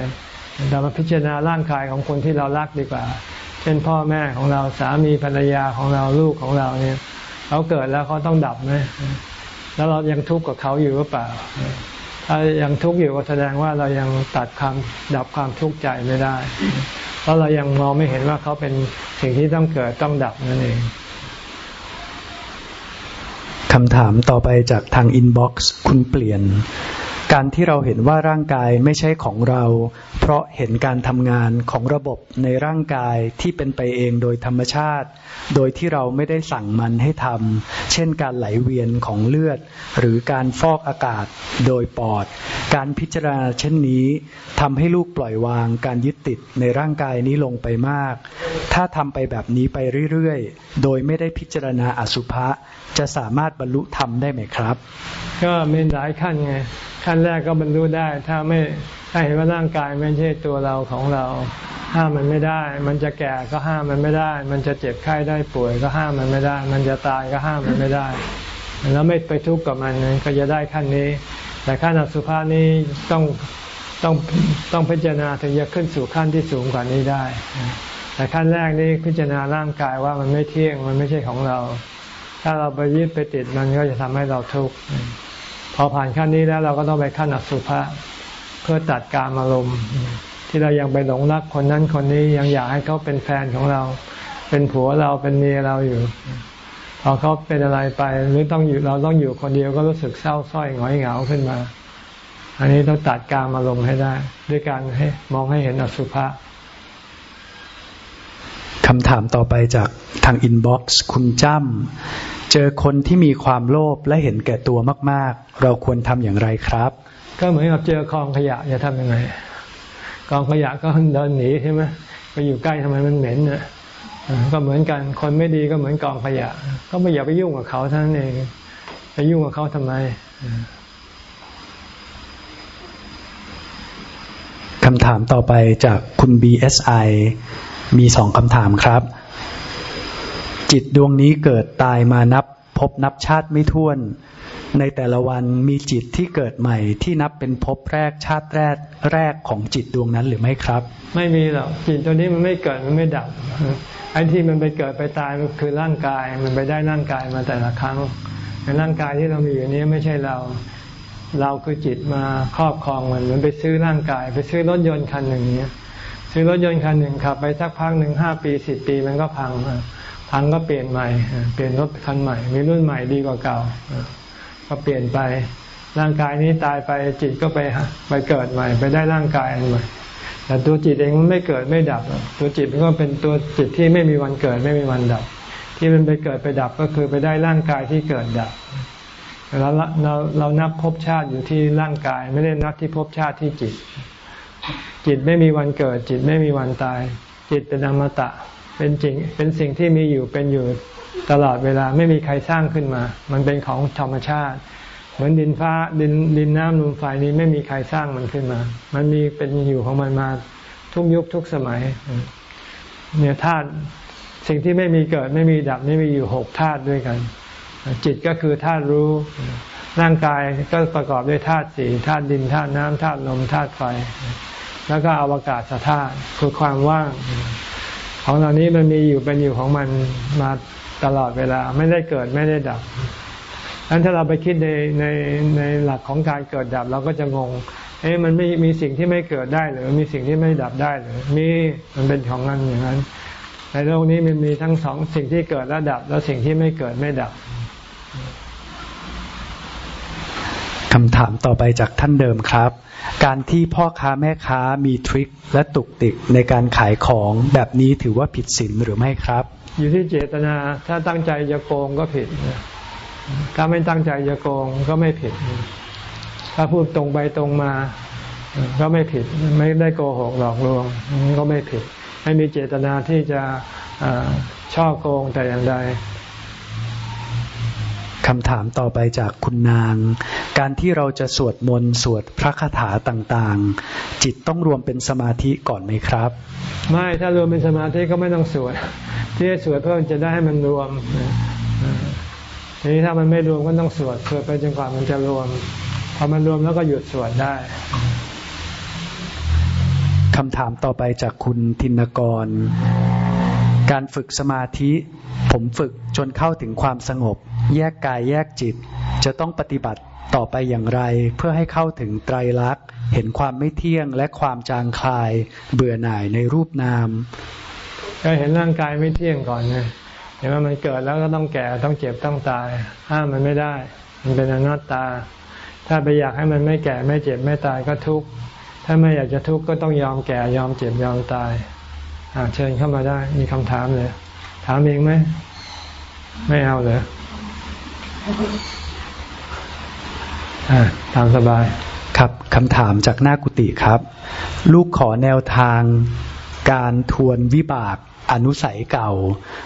เรามาพิจารณาร่างกายของคนที่เรารักดีกว่า เช่นพ่อแม่ของเราสามีภรรยาของเราลูกของเราเนี่ยเขาเกิดแล้วเขาต้องดับไหมแล้วเรายังทุกข์กับเขาอยู่หรือเปล่า ถ้ายังทุกข์อยู่ก็แสดงว่าเรายังตัดความดับความทุกข์ใจไม่ได้ เพราะเรายังมองไม่เห็นว่าเขาเป็นสิ่งที่ต้องเกิดต้องดับนั่นเอง คำถามต่อไปจากทางอินบ็อกซ์คุณเปลี่ยน การที่เราเห็นว่าร่างกายไม่ใช่ของเรา เพราะเห็นการทำงานของระบบในร่างกายที่เป็นไปเองโดยธรรมชาติ โดยที่เราไม่ได้สั่งมันให้ทำเช่นการไหลเวียนของเลือด หรือการฟอกอากาศโดยปอด การพิจารณาเช่นนี้ทำให้ลูกปล่อยวางการยึดติดในร่างกายนี้ลงไปมาก ถ้าทำไปแบบนี้ไปเรื่อยๆ โดยไม่ได้พิจารณาอสุภะ จะสามารถบรรลุธรรมได้ไหมครับ ก็มีหลายขั้นไง ขั้นแรกก็บรรลุได้ ถ้าไม่ถ้าเห็นว่าร่างกายไม่ใช่ตัวเราของเรา ห้ามมันไม่ได้ มันจะแก่ก็ห้ามมันไม่ได้ มันจะเจ็บไข้ได้ป่วยก็ห้ามมันไม่ได้ มันจะตายก็ห้ามมันไม่ได้ แล้วไม่ไปทุกข์กับมันก็จะได้ขั้นนี้ แต่ขั้นอสุภานี้ต้องต้องต้องพิจารณาถึงจะขึ้นสู่ขั้นที่สูงกว่านี้ได้แต่ขั้นแรกนี้พิจารณาร่างกายว่ามันไม่เที่ยงมันไม่ใช่ของเรา ถ้าเราไปยึดไปติดมันก็จะทำให้เราทุกข์พอผ่านขั้นนี้แล้วเราก็ต้องไปขั้นอสุภะเพื่อตัดการอารมณ์ที่เรายังไปหลงรักคนนั้นคนนี้ยังอยากให้เขาเป็นแฟนของเรา เป็นผัวเราเป็นเมียเราอยู่ พอเขาเป็นอะไรไปหรือต้องอยู่เราต้องอยู่คนเดียวก็รู้สึกเศร้าส้อยหงอยเหงาขึ้นมา อันนี้ต้องตัดการอารมณ์ให้ได้ ด้วยการให้มองให้เห็นอสุภะคำถามต่อไปจากทาง inbox คุณจ้ำ เจอคนที่มีความโลภและเห็นแก่ตัวมาก ๆ เราควรทำอย่างไรครับ ก็เหมือนกับเจอกองขยะจะทำยังไงกองขยะก็เดินหนีใช่ไหมไปอยู่ใกล้ทำไมมันเหม็นเนี่ยก็เหมือนกันคนไม่ดีก็เหมือนกองขยะ ก็ไม่อย่าไปยุ่งกับเขาเท่านั้นเองไปยุ่งกับเขาทำไมคำถามต่อไปจากคุณ BSI มีสองคำถามครับ จิตดวงนี้เกิดตายมานับพบนับชาติไม่ท้วน ในแต่ละวันมีจิตที่เกิดใหม่ที่นับเป็นพบแรกชาติแรกแรกของจิตดวงนั้นหรือไม่ครับ ไม่มีหรอกจิตตัวนี้มันไม่เกิดมันไม่ดับไอ้ที่มันไปเกิดไปตายมันคือร่างกายมันไปได้ร่างกายมาแต่ละครั้งในร่างกายที่เรามีอยู่นี้ไม่ใช่เราเราคือจิตมาครอบครองมันมือนไปซื้อร่างกาย ไปซื้อรถยนต์คันหนึ่งเนี้ยซื้อรถยนต์คันหนึ่งขับไปสักพักหนึ่งห้าปีสิบปีมันก็พัง พังก็เปลี่ยนใหม่ เปลี่ยนรถคันใหม่ มีรุ่นใหม่ดีกว่าเก่า ก็เปลี่ยนไป ร่างกายนี้ตายไปจิตก็ไปไปเกิดใหม่ ไปได้ร่างกายอันใหม่ แต่ตัวจิตเองมันไม่เกิดไม่ดับ ตัวจิตมันก็เป็นตัวจิตที่ไม่มีวันเกิดไม่มีวันดับ ที่มันไปเกิดไปดับก็คือไปได้ร่างกายที่เกิดดับเราเราเรานับภพชาติอยู่ที่ร่างกาย ไม่ได้นับที่ภพชาติที่จิต จิตไม่มีวันเกิด จิตไม่มีวันตาย จิตเป็นอมตะ เป็นจริงเป็นสิ่งที่มีอยู่เป็นอยู่ตลอดเวลาไม่มีใครสร้างขึ้นมา มันเป็นของธรรมชาติ เหมือนดินฟ้าดินดินน้ำลมไฟนี้ไม่มีใครสร้างมันขึ้นมา มันมีเป็นอยู่ของมันมาทุกยุคทุกสมัย เนี่ยธาตุสิ่งที่ไม่มีเกิดไม่มีดับนี่มีอยู่หกธาตุด้วยกัน จิตก็คือธาตุรู้ ร่างกายก็ประกอบด้วยธาตุสี่ธาตุดินธาตุน้ำธาตุลมธาตุไฟ แล้วก็อวกาศธาตุคือความว่าง ของเหล่านี้มันมีอยู่เป็นอยู่ของมันมาตลอดเวลาไม่ได้เกิดไม่ได้ดับดังนั้นถ้าเราไปคิดในในในหลักของการเกิดดับเราก็จะงง เอ๊ะมันไม่มีสิ่งที่ไม่เกิดได้หรือมีสิ่งที่ไม่ดับได้หรือมีมันเป็นของมันอย่างนั้น ในโลกนี้มันมีทั้งสองสิ่งที่เกิดและดับ แล้วสิ่งที่ไม่เกิดไม่ดับคำถามต่อไปจากท่านเดิมครับ การที่พ่อค้าแม่ค้ามีทริคและตุกติกในการขายของแบบนี้ถือว่าผิดศีลหรือไม่ครับ อยู่ที่เจตนาถ้าตั้งใจจะโกงก็ผิด ถ้าไม่ตั้งใจจะโกงก็ไม่ผิด ถ้าพูดตรงไปตรงมาก็ไม่ผิดไม่ได้โกหกหลอกลวงก็ไม่ผิด ไม่มีเจตนาที่จะช่อโกงแต่อย่างใดคำถามต่อไปจากคุณนาง การที่เราจะสวดมนต์สวดพระคาถาต่างๆ จิตต้องรวมเป็นสมาธิก่อนไหมครับ ไม่ถ้ารวมเป็นสมาธิก็ไม่ต้องสวดที่สวดเพื่อจะได้ให้มันรวมทีนี้ถ้ามันไม่รวมก็ต้องสวดสวดไปจนกว่ามันจะรวมพอมันรวมแล้วก็หยุดสวดได้คำถามต่อไปจากคุณธินกร การฝึกสมาธิ ผมฝึกจนเข้าถึงความสงบ แยกกายแยกจิต จะต้องปฏิบัติ ต่อไปอย่างไรเพื่อให้เข้าถึงไตรลักษณ์ เห็นความไม่เที่ยงและความจางคลาย เบื่อหน่ายในรูปนาม ก็เห็นร่างกายไม่เที่ยงก่อนไงเห็นว่ามันเกิดแล้วก็ต้องแก่ต้องเจ็บต้องตาย ห้ามมันไม่ได้ มันเป็นอนัตตา ถ้าไปอยากให้มันไม่แก่ไม่เจ็บไม่ตายก็ทุกข์ถ้าไม่อยากจะทุกข์ก็ต้องยอมแก่ยอมเจ็บยอมตายเชิญเข้ามาได้ มีคำถามเลยถามเองไหมไม่เอาเลย ตามสบาย ครับคำถามจากหน้ากุฏิครับ ลูกขอแนวทางการทวนวิบากอนุสัยเก่า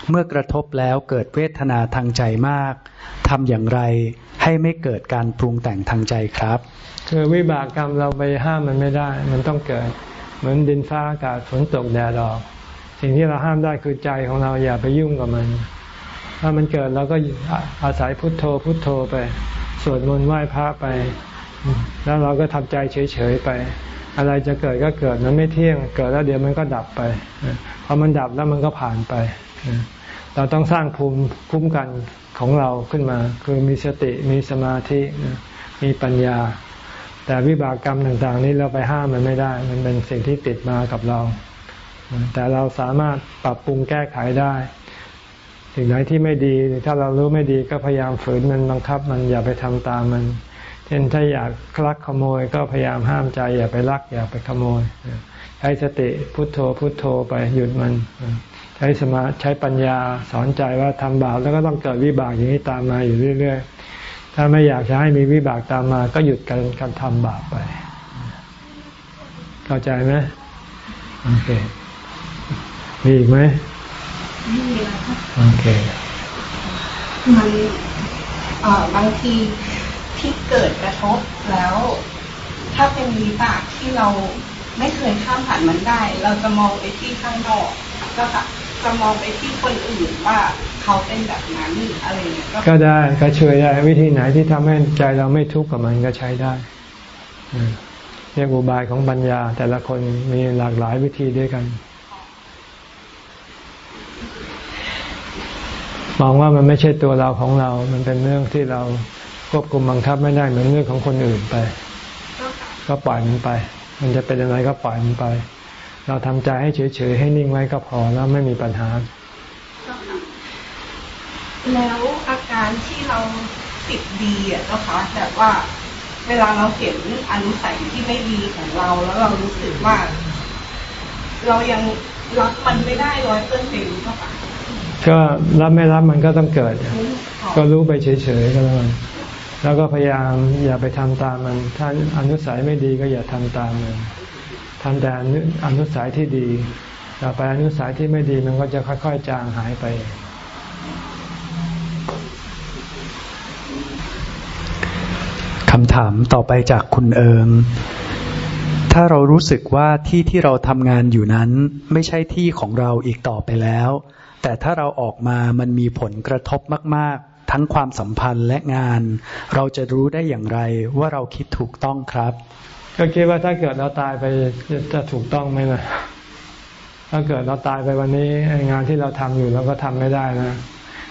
เมื่อกระทบแล้วเกิดเวทนาทางใจมากทำอย่างไรให้ไม่เกิดการปรุงแต่งทางใจครับ คือวิบากกรรมเราไปห้ามมันไม่ได้ มันต้องเกิด เหมือนดินฟ้าอากาศฝนตกแดดออก สิ่งที่เราห้ามได้คือใจของเราอย่าไปยุ่งกับมัน ถ้ามันเกิดเราก็อาศัยพุทโธพุทโธไป สวดมนต์ไหว้พระไป แล้วเราก็ทำใจเฉยๆไป อะไรจะเกิดก็เกิดมันไม่เที่ยง เกิดแล้วเดี๋ยวมันก็ดับไปพอมันดับแล้วมันก็ผ่านไป เราต้องสร้างภูมิคุ้มกันของเราขึ้นมา คือมีสติมีสมาธิมีปัญญา แต่วิบากกรรมต่างๆ นี้เราไปห้ามมันไม่ได้ มันเป็นสิ่งที่ติดมากับเรา แต่เราสามารถปรับปรุงแก้ไขได้ สิ่งไหนที่ไม่ดีถ้าเรารู้ไม่ดีก็พยายามฝืนมันบังคับมันอย่าไปทำตามมันเช่นถ้าอยากลักขโมยก็พยายามห้ามใจอย่าไปลักอย่าไปขโมยใช้สติพุทโธพุทโธไปหยุดมัน ใช้สมาใช้ปัญญาสอนใจว่าทำบาปแล้วก็ต้องเกิดวิบากอย่างนี้ตามมาอยู่เรื่อย ๆ ถ้าไม่อยากจะให้มีวิบากตามมา ก็หยุดการการทำบาปไป เข้าใจไหมโอเคมีอีกไหม ไม่มีแล้วค่ะโอเคมันเอ่อบางทีที่เกิดกระทบแล้ว ถ้าเป็นวิบากที่เราไม่เคยข้ามผ่านมันได้ เราจะมองไปที่ข้างนอกก็ค่ะจะมองไปที่คนอื่นว่าเขาเป็นแบบนั้นอะไรเงี้ยก็ได้ก็ช่วยได้วิธีไหนที่ทำให้ใจเราไม่ทุกข์กับมันก็ใช้ได้เรียกอุบายของปัญญา แต่ละคนมีหลากหลายวิธีด้วยกัน มองว่ามันไม่ใช่ตัวเราของเรา มันเป็นเรื่องที่เราควบคุมบังคับไม่ได้เหมือนเรื่องของคนอื่นไป ก็ปล่อยมันไป มันจะเป็นอะไรก็ปล่อยมันไป เราทำใจให้เฉยๆให้นิ่งไว้ก็พอแล้วไม่มีปัญหา แล้วอาการที่เราติดดีอะเจ้าคะแต่ว่าเวลาเราเห็นอนุสัยที่ไม่ดีของเราแล้วเรารู้สึกว่า เรายังรับมันไม่ได้ร้อยเปอร์เซ็นต์เจ้าค่ะ ก็รับไม่รับมันก็ต้องเกิด ก็รู้ไปเฉยๆก็แล้วกันแล้วก็พยายามอย่าไปทำตามมัน ถ้าอนุสัยไม่ดีก็อย่าทำตามมันทำแต่อนุสัยที่ดีต่อไปอนุสัยที่ไม่ดีมันก็จะค่อยๆจางหายไป คำถามต่อไปจากคุณเอิง ถ้าเรารู้สึกว่าที่ที่เราทำงานอยู่นั้น ไม่ใช่ที่ของเราอีกต่อไปแล้ว แต่ถ้าเราออกมามันมีผลกระทบมาก ๆ ทั้งความสัมพันธ์และงาน เราจะรู้ได้อย่างไรว่าเราคิดถูกต้องครับ ก็คิดว่าถ้าเกิดเราตายไปจะถูกต้องไหมล่ะถ้าเกิดเราตายไปวันนี้งานที่เราทำอยู่เราก็ทำไม่ได้นะ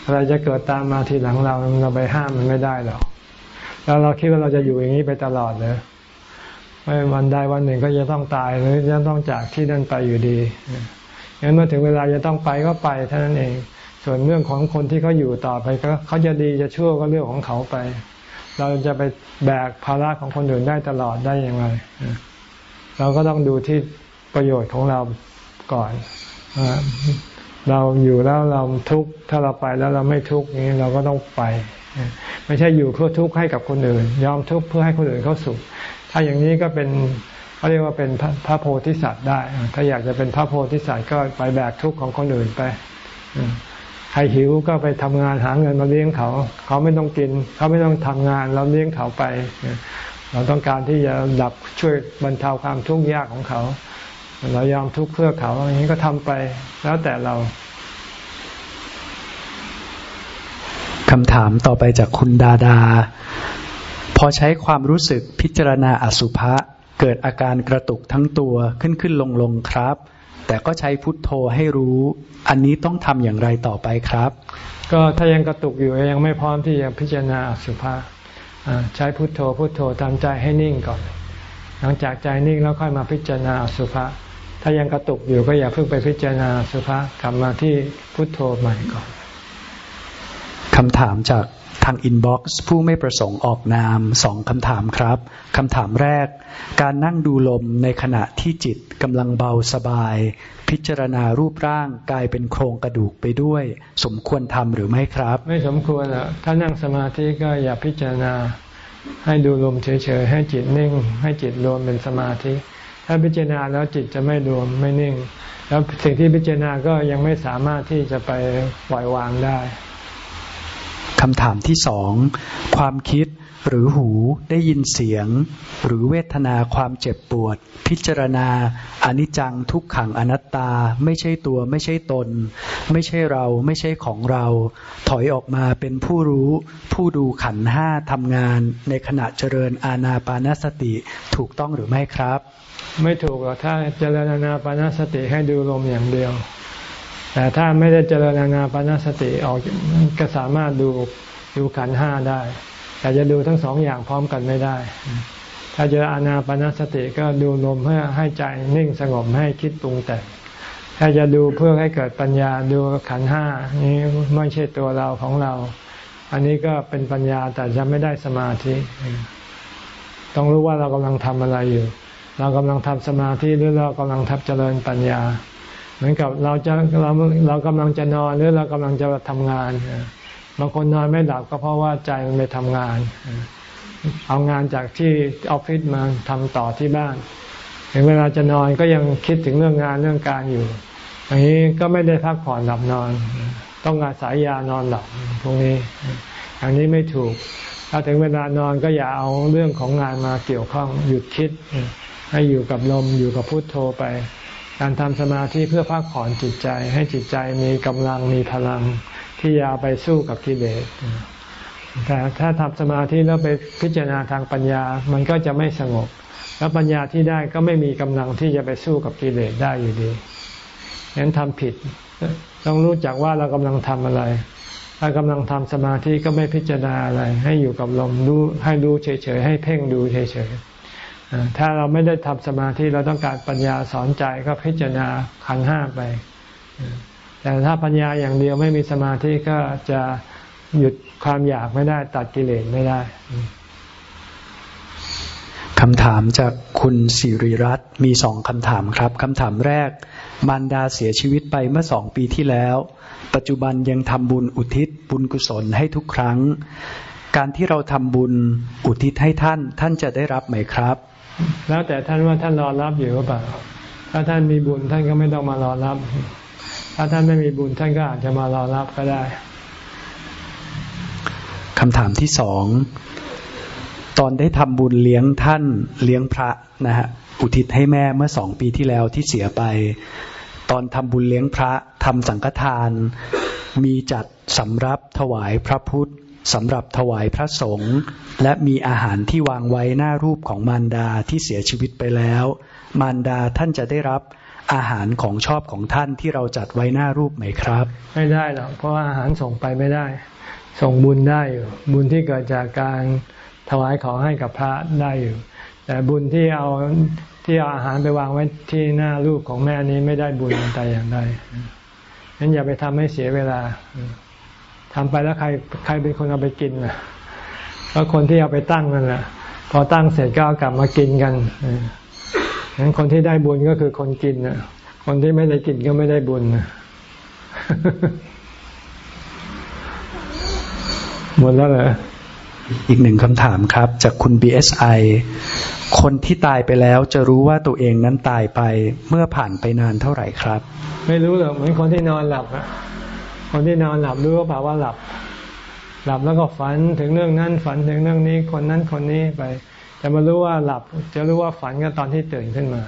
อะไรจะเกิดตามมาทีหลังเราเราไปห้ามมันไม่ได้หรอกแล้วเราคิดว่าเราจะอยู่อย่างนี้ไปตลอดเลยวันใดวันหนึ่งก็จะต้องตายหรือจะต้องจากที่นั่นไปอยู่ดี งั้นเมื่อถึงเวลาจะต้องไปก็ไปเท่านั้นเอง ส่วนเรื่องของคนที่เขาอยู่ต่อไปก็เขาจะดีจะชั่วก็เรื่องของเขาไป เราจะไปแบกภาระของคนอื่นได้ตลอดได้ยังไงเราก็ต้องดูที่ประโยชน์ของเราก่อนเราอยู่แล้วเราทุกข์ถ้าเราไปแล้วเราไม่ทุกข์นี้เราก็ต้องไป ไม่ใช่อยู่เพื่อทุกข์ให้กับคนอื่น ยอมทุกข์เพื่อให้คนอื่นเขาสุข ถ้าอย่างนี้ก็เป็น เขาเรียกว่าเป็นพระโพธิสัตว์ได้ ถ้าอยากจะเป็นพระโพธิสัตว์ก็ไปแบกทุกข์ของคนอื่นไปใครหิวก็ไปทำงานหาเงินมาเลี้ยงเขา เขาไม่ต้องกิน เขาไม่ต้องทำงานเราเลี้ยงเขาไป เราต้องการที่จะดับช่วยบรรเทาความทุกข์ยากของเขา เรายอมทุกข์เพื่อเขาอย่างนี้ก็ทำไปแล้วแต่เราคำถามต่อไปจากคุณดาดา พอใช้ความรู้สึกพิจารณาอสุภะ เกิดอาการกระตุกทั้งตัวขึ้นขึ้นลงลงครับ แต่ก็ใช้พุทโธให้รู้ อันนี้ต้องทำอย่างไรต่อไปครับ ก็ถ้ายังกระตุกอยู่ยังไม่พร้อมที่จะพิจารณาอสุภะใช้พุทโธพุทโธทำใจให้นิ่งก่อน หลังจากใจนิ่งแล้วค่อยมาพิจารณาอสุภะถ้ายังกระตุกอยู่ก็อย่าเพิ่งไปพิจารณาอสุภะกลับมาที่พุทโธใหม่ก่อนคำถามจาก ทาง inbox ผู้ไม่ประสงค์ออกนามสองคำถามครับคำถามแรก การนั่งดูลมในขณะที่จิตกำลังเบาสบาย พิจารณารูปร่างกลายเป็นโครงกระดูกไปด้วย สมควรทำหรือไม่ครับ ไม่สมควรอะถ้านั่งสมาธิก็อย่าพิจารณาให้ดูลมเฉยๆให้จิตนิ่ง ให้จิตรวมเป็นสมาธิ ถ้าพิจารณาแล้วจิตจะไม่รวมไม่นิ่ง แล้วสิ่งที่พิจารณาก็ยังไม่สามารถที่จะไปปล่อยวางได้ คำถามที่สองความคิดหรือหูได้ยินเสียง หรือเวทนาความเจ็บปวด พิจารณาอนิจจังทุกขังอนัตตา ไม่ใช่ตัวไม่ใช่ตน ไม่ใช่เราไม่ใช่ของเรา ถอยออกมาเป็นผู้รู้ ผู้ดูขันห้าทำงาน ในขณะเจริญอาณาปานสติถูกต้องหรือไม่ครับ ไม่ถูกหรอกถ้าเจริญอาณาปานสติให้ดูลมอย่างเดียว แต่ถ้าไม่ได้เจริญนาปานสติออกก็สามารถดูดูขันห้าได้ แต่จะดูทั้งสองอย่างพร้อมกันไม่ได้ ถ้าเจออานาปานสติก็ดูลมเพื่อให้ใจนิ่งสงบให้คิดปรุงแต่งถ้าจะดูเพื่อให้เกิดปัญญาดูขันห้านี้ไม่ใช่ตัวเราของเรา อันนี้ก็เป็นปัญญาแต่จะไม่ได้สมาธิ ต้องรู้ว่าเรากำลังทำอะไรอยู่ เรากำลังทำสมาธิหรือเรากำลังทับเจริญปัญญา เหมือนกับเราจะเราเรากำลังจะนอนหรือเรากำลังจะทำงานบางคนนอนไม่หลับก็เพราะว่าใจมันไปทำงาน เอางานจากที่ออฟฟิศมาทำต่อที่บ้านถึงเวลาจะนอนก็ยังคิดถึงเรื่องงานเรื่องการอยู่อย่างนี้ก็ไม่ได้พักผ่อนหลับนอน ต้องอาศัยยานอนหลับพวกนี้อย่างนี้ไม่ถูกถ้าถึงเวลานอนก็อย่าเอาเรื่องของงานมาเกี่ยวข้องหยุดคิด ให้อยู่กับลมอยู่กับพุโทโธไป การทำสมาธิเพื่อพักผ่อนจิตใจ ให้จิตใจมีกำลังมีพลังที่จะไปสู้กับกิเลสแต่ถ้าทำสมาธิแล้วไปพิจารณาทางปัญญา มันก็จะไม่สงบ แล้วปัญญาที่ได้ก็ไม่มีกำลังที่จะไปสู้กับกิเลสได้อยู่ดีฉะนั้นทำผิด ต้องรู้จักว่าเรากำลังทำอะไร ถ้ากำลังทำสมาธิก็ไม่พิจารณาอะไร ให้อยู่กับลมรู้ให้รู้เฉยๆให้เพ่งดูเฉยๆ ถ้าเราไม่ได้ทำสมาธิเราต้องการปัญญาสอนใจก็พิจารณาขันห้าไป แต่ถ้าปัญญาอย่างเดียวไม่มีสมาธิก็จะหยุดความอยากไม่ได้ตัดกิเลสไม่ได้คำถามจากคุณสิริรัตน์มีสองคำถามครับคำถามแรก มารดาเสียชีวิตไปเมื่อสองปีที่แล้ว ปัจจุบันยังทำบุญอุทิศบุญกุศลให้ทุกครั้ง การที่เราทำบุญอุทิศให้ท่าน ท่านจะได้รับไหมครับ แล้วแต่ท่านว่าท่านรอรับอยู่หรือเปล่า ถ้าท่านมีบุญท่านก็ไม่ต้องมารอรับ ถ้าท่านไม่มีบุญท่านก็อาจจะมารอรับก็ได้คำถามที่สอง ตอนได้ทำบุญเลี้ยงท่านเลี้ยงพระนะฮะอุทิศให้แม่เมื่อสองปีที่แล้วที่เสียไป ตอนทำบุญเลี้ยงพระทำสังฆทาน มีจัดสำรับถวายพระพุทธ สำหรับถวายพระสงฆ์และมีอาหารที่วางไว้หน้ารูปของมารดาที่เสียชีวิตไปแล้ว มารดาท่านจะได้รับอาหารของชอบของท่านที่เราจัดไว้หน้ารูปไหมครับ ไม่ได้หรอกเพราะอาหารส่งไปไม่ได้ ส่งบุญได้อยู่ บุญที่เกิดจากการถวายของให้กับพระได้อยู่ แต่บุญที่เอาที่เอาอาหารไปวางไว้ที่หน้าลูกของแม่นี้ไม่ได้บุญแต่อย่างใดนั้นอย่าไปทำให้เสียเวลา ทำไปแล้วใครใครเป็นคนเอาไปกินล่ะก็คนที่เอาไปตั้งนั่นแหละพอตั้งเสร็จก็กลับมากินกันนั้นคนที่ได้บุญก็คือคนกินนะคนที่ไม่ได้กินก็ไม่ได้บุญนะหมดแล้วเหรออีกหนึ่งคำถามครับ จากคุณ BSI คนที่ตายไปแล้วจะรู้ว่าตัวเองนั้นตายไปเมื่อผ่านไปนานเท่าไหร่ครับ ไม่รู้หรอกเหมือนคนที่นอนหลับอะ คนที่นอนหลับรู้ว่าเปล่าว่าหลับ หลับแล้วก็ฝันถึงเรื่องนั้นฝันถึงเรื่องนี้คนนั้นคนนี้ไป จะมารู้ว่าหลับ จะรู้ว่าฝันก็ตอนที่ตื่นขึ้นมา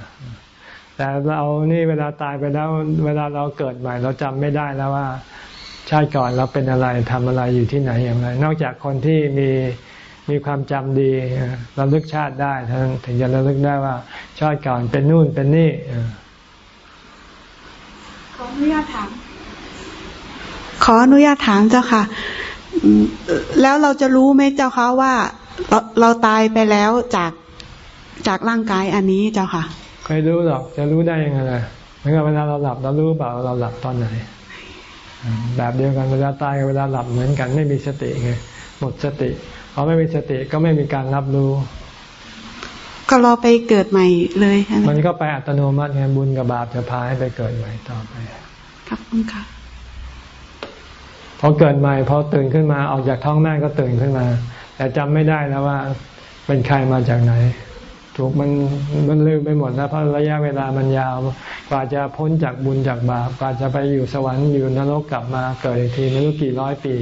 แต่เรานี่เวลาตายไปแล้ว เวลาเราเกิดใหม่ เราจำไม่ได้แล้วว่า ชาติก่อนเราเป็นอะไรทำอะไรอยู่ที่ไหนอย่างไร นอกจากคนที่มีมีความจำดีเราลึกชาติได้ท่านถึงจะระลึกได้ว่า ชาติก่อนเป็นนู่นเป็นนี่ขออนุญาตถาม ขออนุญาตถามเจ้าค่ะ แล้วเราจะรู้ไหมเจ้าคะว่าเราเราตายไปแล้วจากจากร่างกายอันนี้เจ้าค่ะใครรู้หรอกจะรู้ได้ยังไงล่ะเหมือนกับเวลาเราหลับเรารู้เปล่าเราหลับตอนไหน แบบเดียวกันเวลาตายกับเวลาหลับเหมือนกันไม่มีสติไงหมดสติพอไม่มีสติก็ไม่มีการรับรู้ ก็รอไปเกิดใหม่เลยมันก็ไปอัตโนมัติไงบุญกับบาปจะพาให้ไปเกิดใหม่ต่อไป ครับคุณค่ะ พอเกิดใหม่พอตื่นขึ้นมาออกจากท้องแม่ก็ตื่นขึ้นมา แต่จำไม่ได้แล้วว่าเป็นใครมาจากไหน ถูกมันมันลืมไปหมดแล้วเพราะระยะเวลามันยาว กว่าจะพ้นจากบุญจากบาปกว่าจะไปอยู่สวรรค์อยู่นรกกลับมาเกิดอีกทีไม่รู้กี่ร้อยปี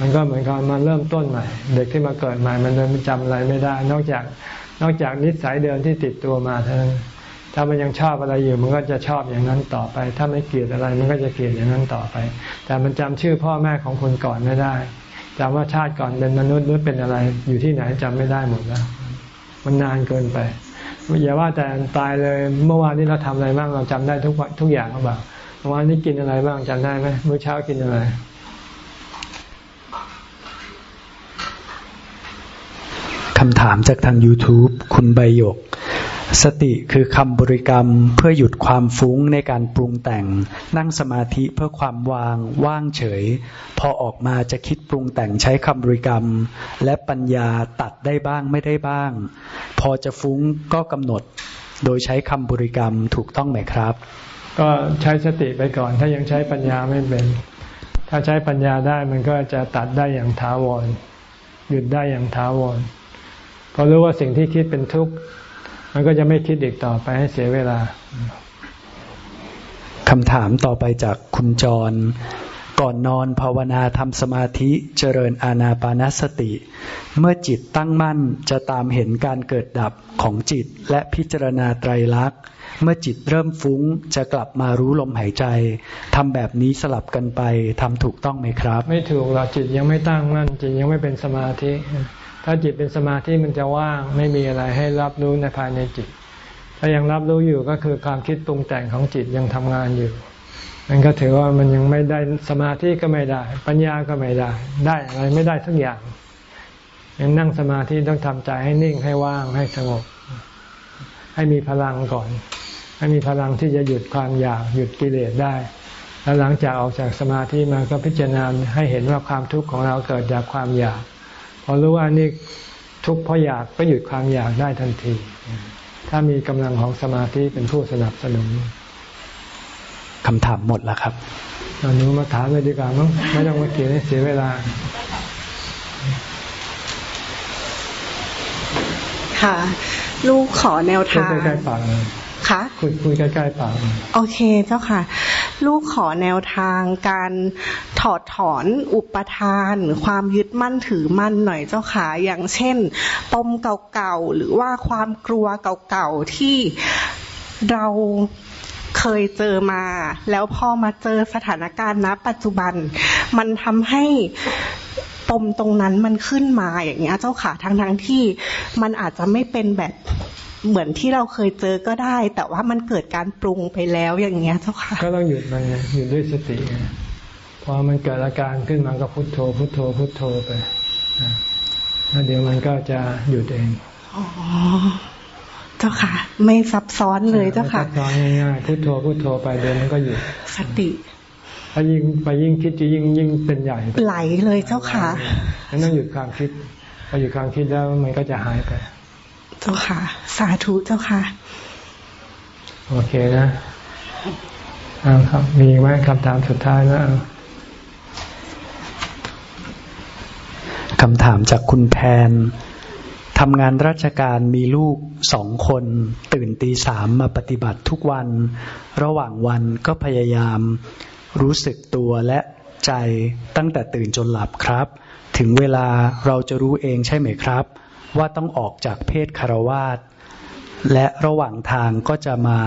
มันก็เหมือนกับมาเริ่มต้นใหม่ เด็กที่มาเกิดใหม่มันเลยจำอะไรไม่ได้ นอกจากนอกจากนิสัยเดิมที่ติดตัวมาเท่านั้น ถ้ามันยังชอบอะไรอยู่ มันก็จะชอบอย่างนั้นต่อไป ถ้าไม่เกลียดอะไร มันก็จะเกลียดอย่างนั้นต่อไป แต่มันจำชื่อพ่อแม่ของคนก่อนไม่ได้จำว่าชาติก่อนเป็นมนุษย์หรือเป็นอะไร อยู่ที่ไหนจำไม่ได้หมดแล้วมันนานเกินไปอย่าว่าแต่ตายเลยเมื่อวานนี้เราทำอะไรบ้างเราจำได้ทุกทุกอย่างหรือเปล่าเมื่อวานนี้กินอะไรบ้างจำได้ไหมเมื่อเช้ากินอะไรคำถามจากทาง YouTube คุณใบหยก สติคือคำบริกรรมเพื่อหยุดความฟุ้งในการปรุงแต่ง นั่งสมาธิเพื่อความวางว่างเฉย พอออกมาจะคิดปรุงแต่งใช้คำบริกรรม และปัญญาตัดได้บ้างไม่ได้บ้าง พอจะฟุ้งก็กำหนด โดยใช้คำบริกรรมถูกต้องไหมครับ ก็ใช้สติไปก่อน ถ้ายังใช้ปัญญาไม่เป็น ถ้าใช้ปัญญาได้มันก็จะตัดได้อย่างท้าวรหยุดได้อย่างท้าวรพอรู้ว่าสิ่งที่คิดเป็นทุกข์ มันก็จะไม่คิดอีกต่อไปให้เสียเวลาคำถามต่อไปจากคุณจร ก่อนนอนภาวนาทำสมาธิเจริญอาณาปานสติ เมื่อจิตตั้งมั่นจะตามเห็นการเกิดดับของจิตและพิจารณาไตรลักษณ์ เมื่อจิตเริ่มฟุ้งจะกลับมารู้ลมหายใจทำแบบนี้สลับกันไปทำถูกต้องไหมครับ ไม่ถูกเราจิตยังไม่ตั้งมั่นจิตยังไม่เป็นสมาธิ ถ้าจิตเป็นสมาธิมันจะว่างไม่มีอะไรให้รับรู้ในภายในจิต ถ้ายังรับรู้อยู่ก็คือความคิดปรุงแต่งของจิตยังทำงานอยู่ มันก็ถือว่ามันยังไม่ได้สมาธิก็ไม่ได้ ปัญญาก็ไม่ได้ ได้อะไรไม่ได้สักอย่างยังนั่งสมาธิต้องทำใจให้นิ่งให้ว่างให้สงบ ให้มีพลังก่อน ให้มีพลังที่จะหยุดความอยากหยุดกิเลสได้แล้วหลังจากออกจากสมาธิมาก็พิจารณาให้เห็นว่าความทุกข์ของเราเกิดจากความอยาก อรู้ว่านี่ทุกข์เพราะอยากก็หยุดความอยากได้ทันที ถ้ามีกำลังของสมาธิเป็นผู้สนับสนุนคำถามหมดแล้วครับตอนนี้มาถามเลยดีกว่ามั้งไม่ต้องมาเกี่ยให้เสียเวลา ค่ะ ลูกขอแนวทางใกล้ๆปากเลยคะคุยคุยใกล้ๆปากโอเคเจ้าค่ะ ลูกขอแนวทางการถอดถอนอุปทาน ความยึดมั่นถือมั่นหน่อยเจ้าค่ะอย่างเช่น ปมเก่าๆหรือว่าความกลัวเก่าๆที่เราเคยเจอมา แล้วพอมาเจอสถานการณ์ณปัจจุบัน มันทำให้ปมตรงนั้นมันขึ้นมาอย่างเงี้ยเจ้าค่ะทั้งทั้งที่มันอาจจะไม่เป็นแบบ เหมือนที่เราเคยเจอก็ได้ แต่ว่ามันเกิดการปรุงไปแล้วอย่างเงี้ยเจ้าค่ะ ก็ต้องหยุดมันหยุดด้วยสติพอมันเกิดอาการขึ้นมาก็พุโทโธ พุโทโธพุโทโธไปแล้วเดี๋ยวมันก็จะหยุดเองอ๋อเจ้าค่ะ ไม่ซับซ้อนเลยเจ้าค่ะซับซ้อนง่ายๆพุทโธพุทโธไปเดินมันก็อยู่สติถ้ายิ่งไปยิ่งคิดจะยิ่งยิ่งเป็นใหญ่ไหลเลยเจ้าค่ะงั้นต้องหยุดความคิดพอหยุดความคิดแล้วมันก็จะหายไป เจ้าค่ะ สาธุเจ้าค่ะ โอเคนะเอาครับ มีไหมคำถามสุดท้ายนะเอาคำถามจากคุณแพนทำงานราชการมีลูกสองคน ตื่นตีสามมาปฏิบัติทุกวัน ระหว่างวันก็พยายามรู้สึกตัวและใจตั้งแต่ตื่นจนหลับครับ ถึงเวลาเราจะรู้เองใช่ไหมครับ ว่าต้องออกจากเพศคารวาสและระหว่างทางก็จะมา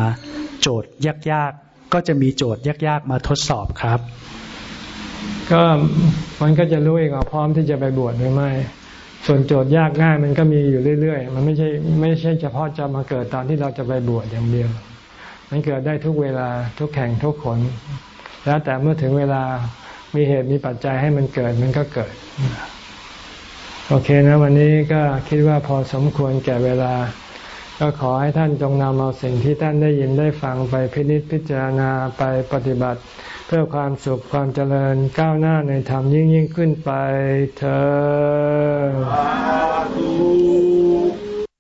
โจทย์ยากๆ ก็จะมีโจทย์ยากๆ มาทดสอบครับ ก็มันก็จะรู้เองว่าพร้อมที่จะไปบวชหรือไม่ ส่วนโจทย์ยากง่ายมันก็มีอยู่เรื่อยๆ มันไม่ใช่ไม่ใช่เฉพาะจะมาเกิดตอนที่เราจะไปบวชอย่างเดียว มันเกิดได้ทุกเวลาทุกแข่งทุกขน แล้วแต่เมื่อถึงเวลามีเหตุมีปัจจัยให้มันเกิดมันก็เกิด โอเคนะวันนี้ก็คิดว่าพอสมควรแก่เวลา ก็ขอให้ท่านจงนำเอาสิ่งที่ท่านได้ยินได้ฟังไปพินิจพิจารณาไปปฏิบัติ เพื่อความสุขความเจริญก้าวหน้าในธรรมยิ่งยิ่งขึ้นไปเธอ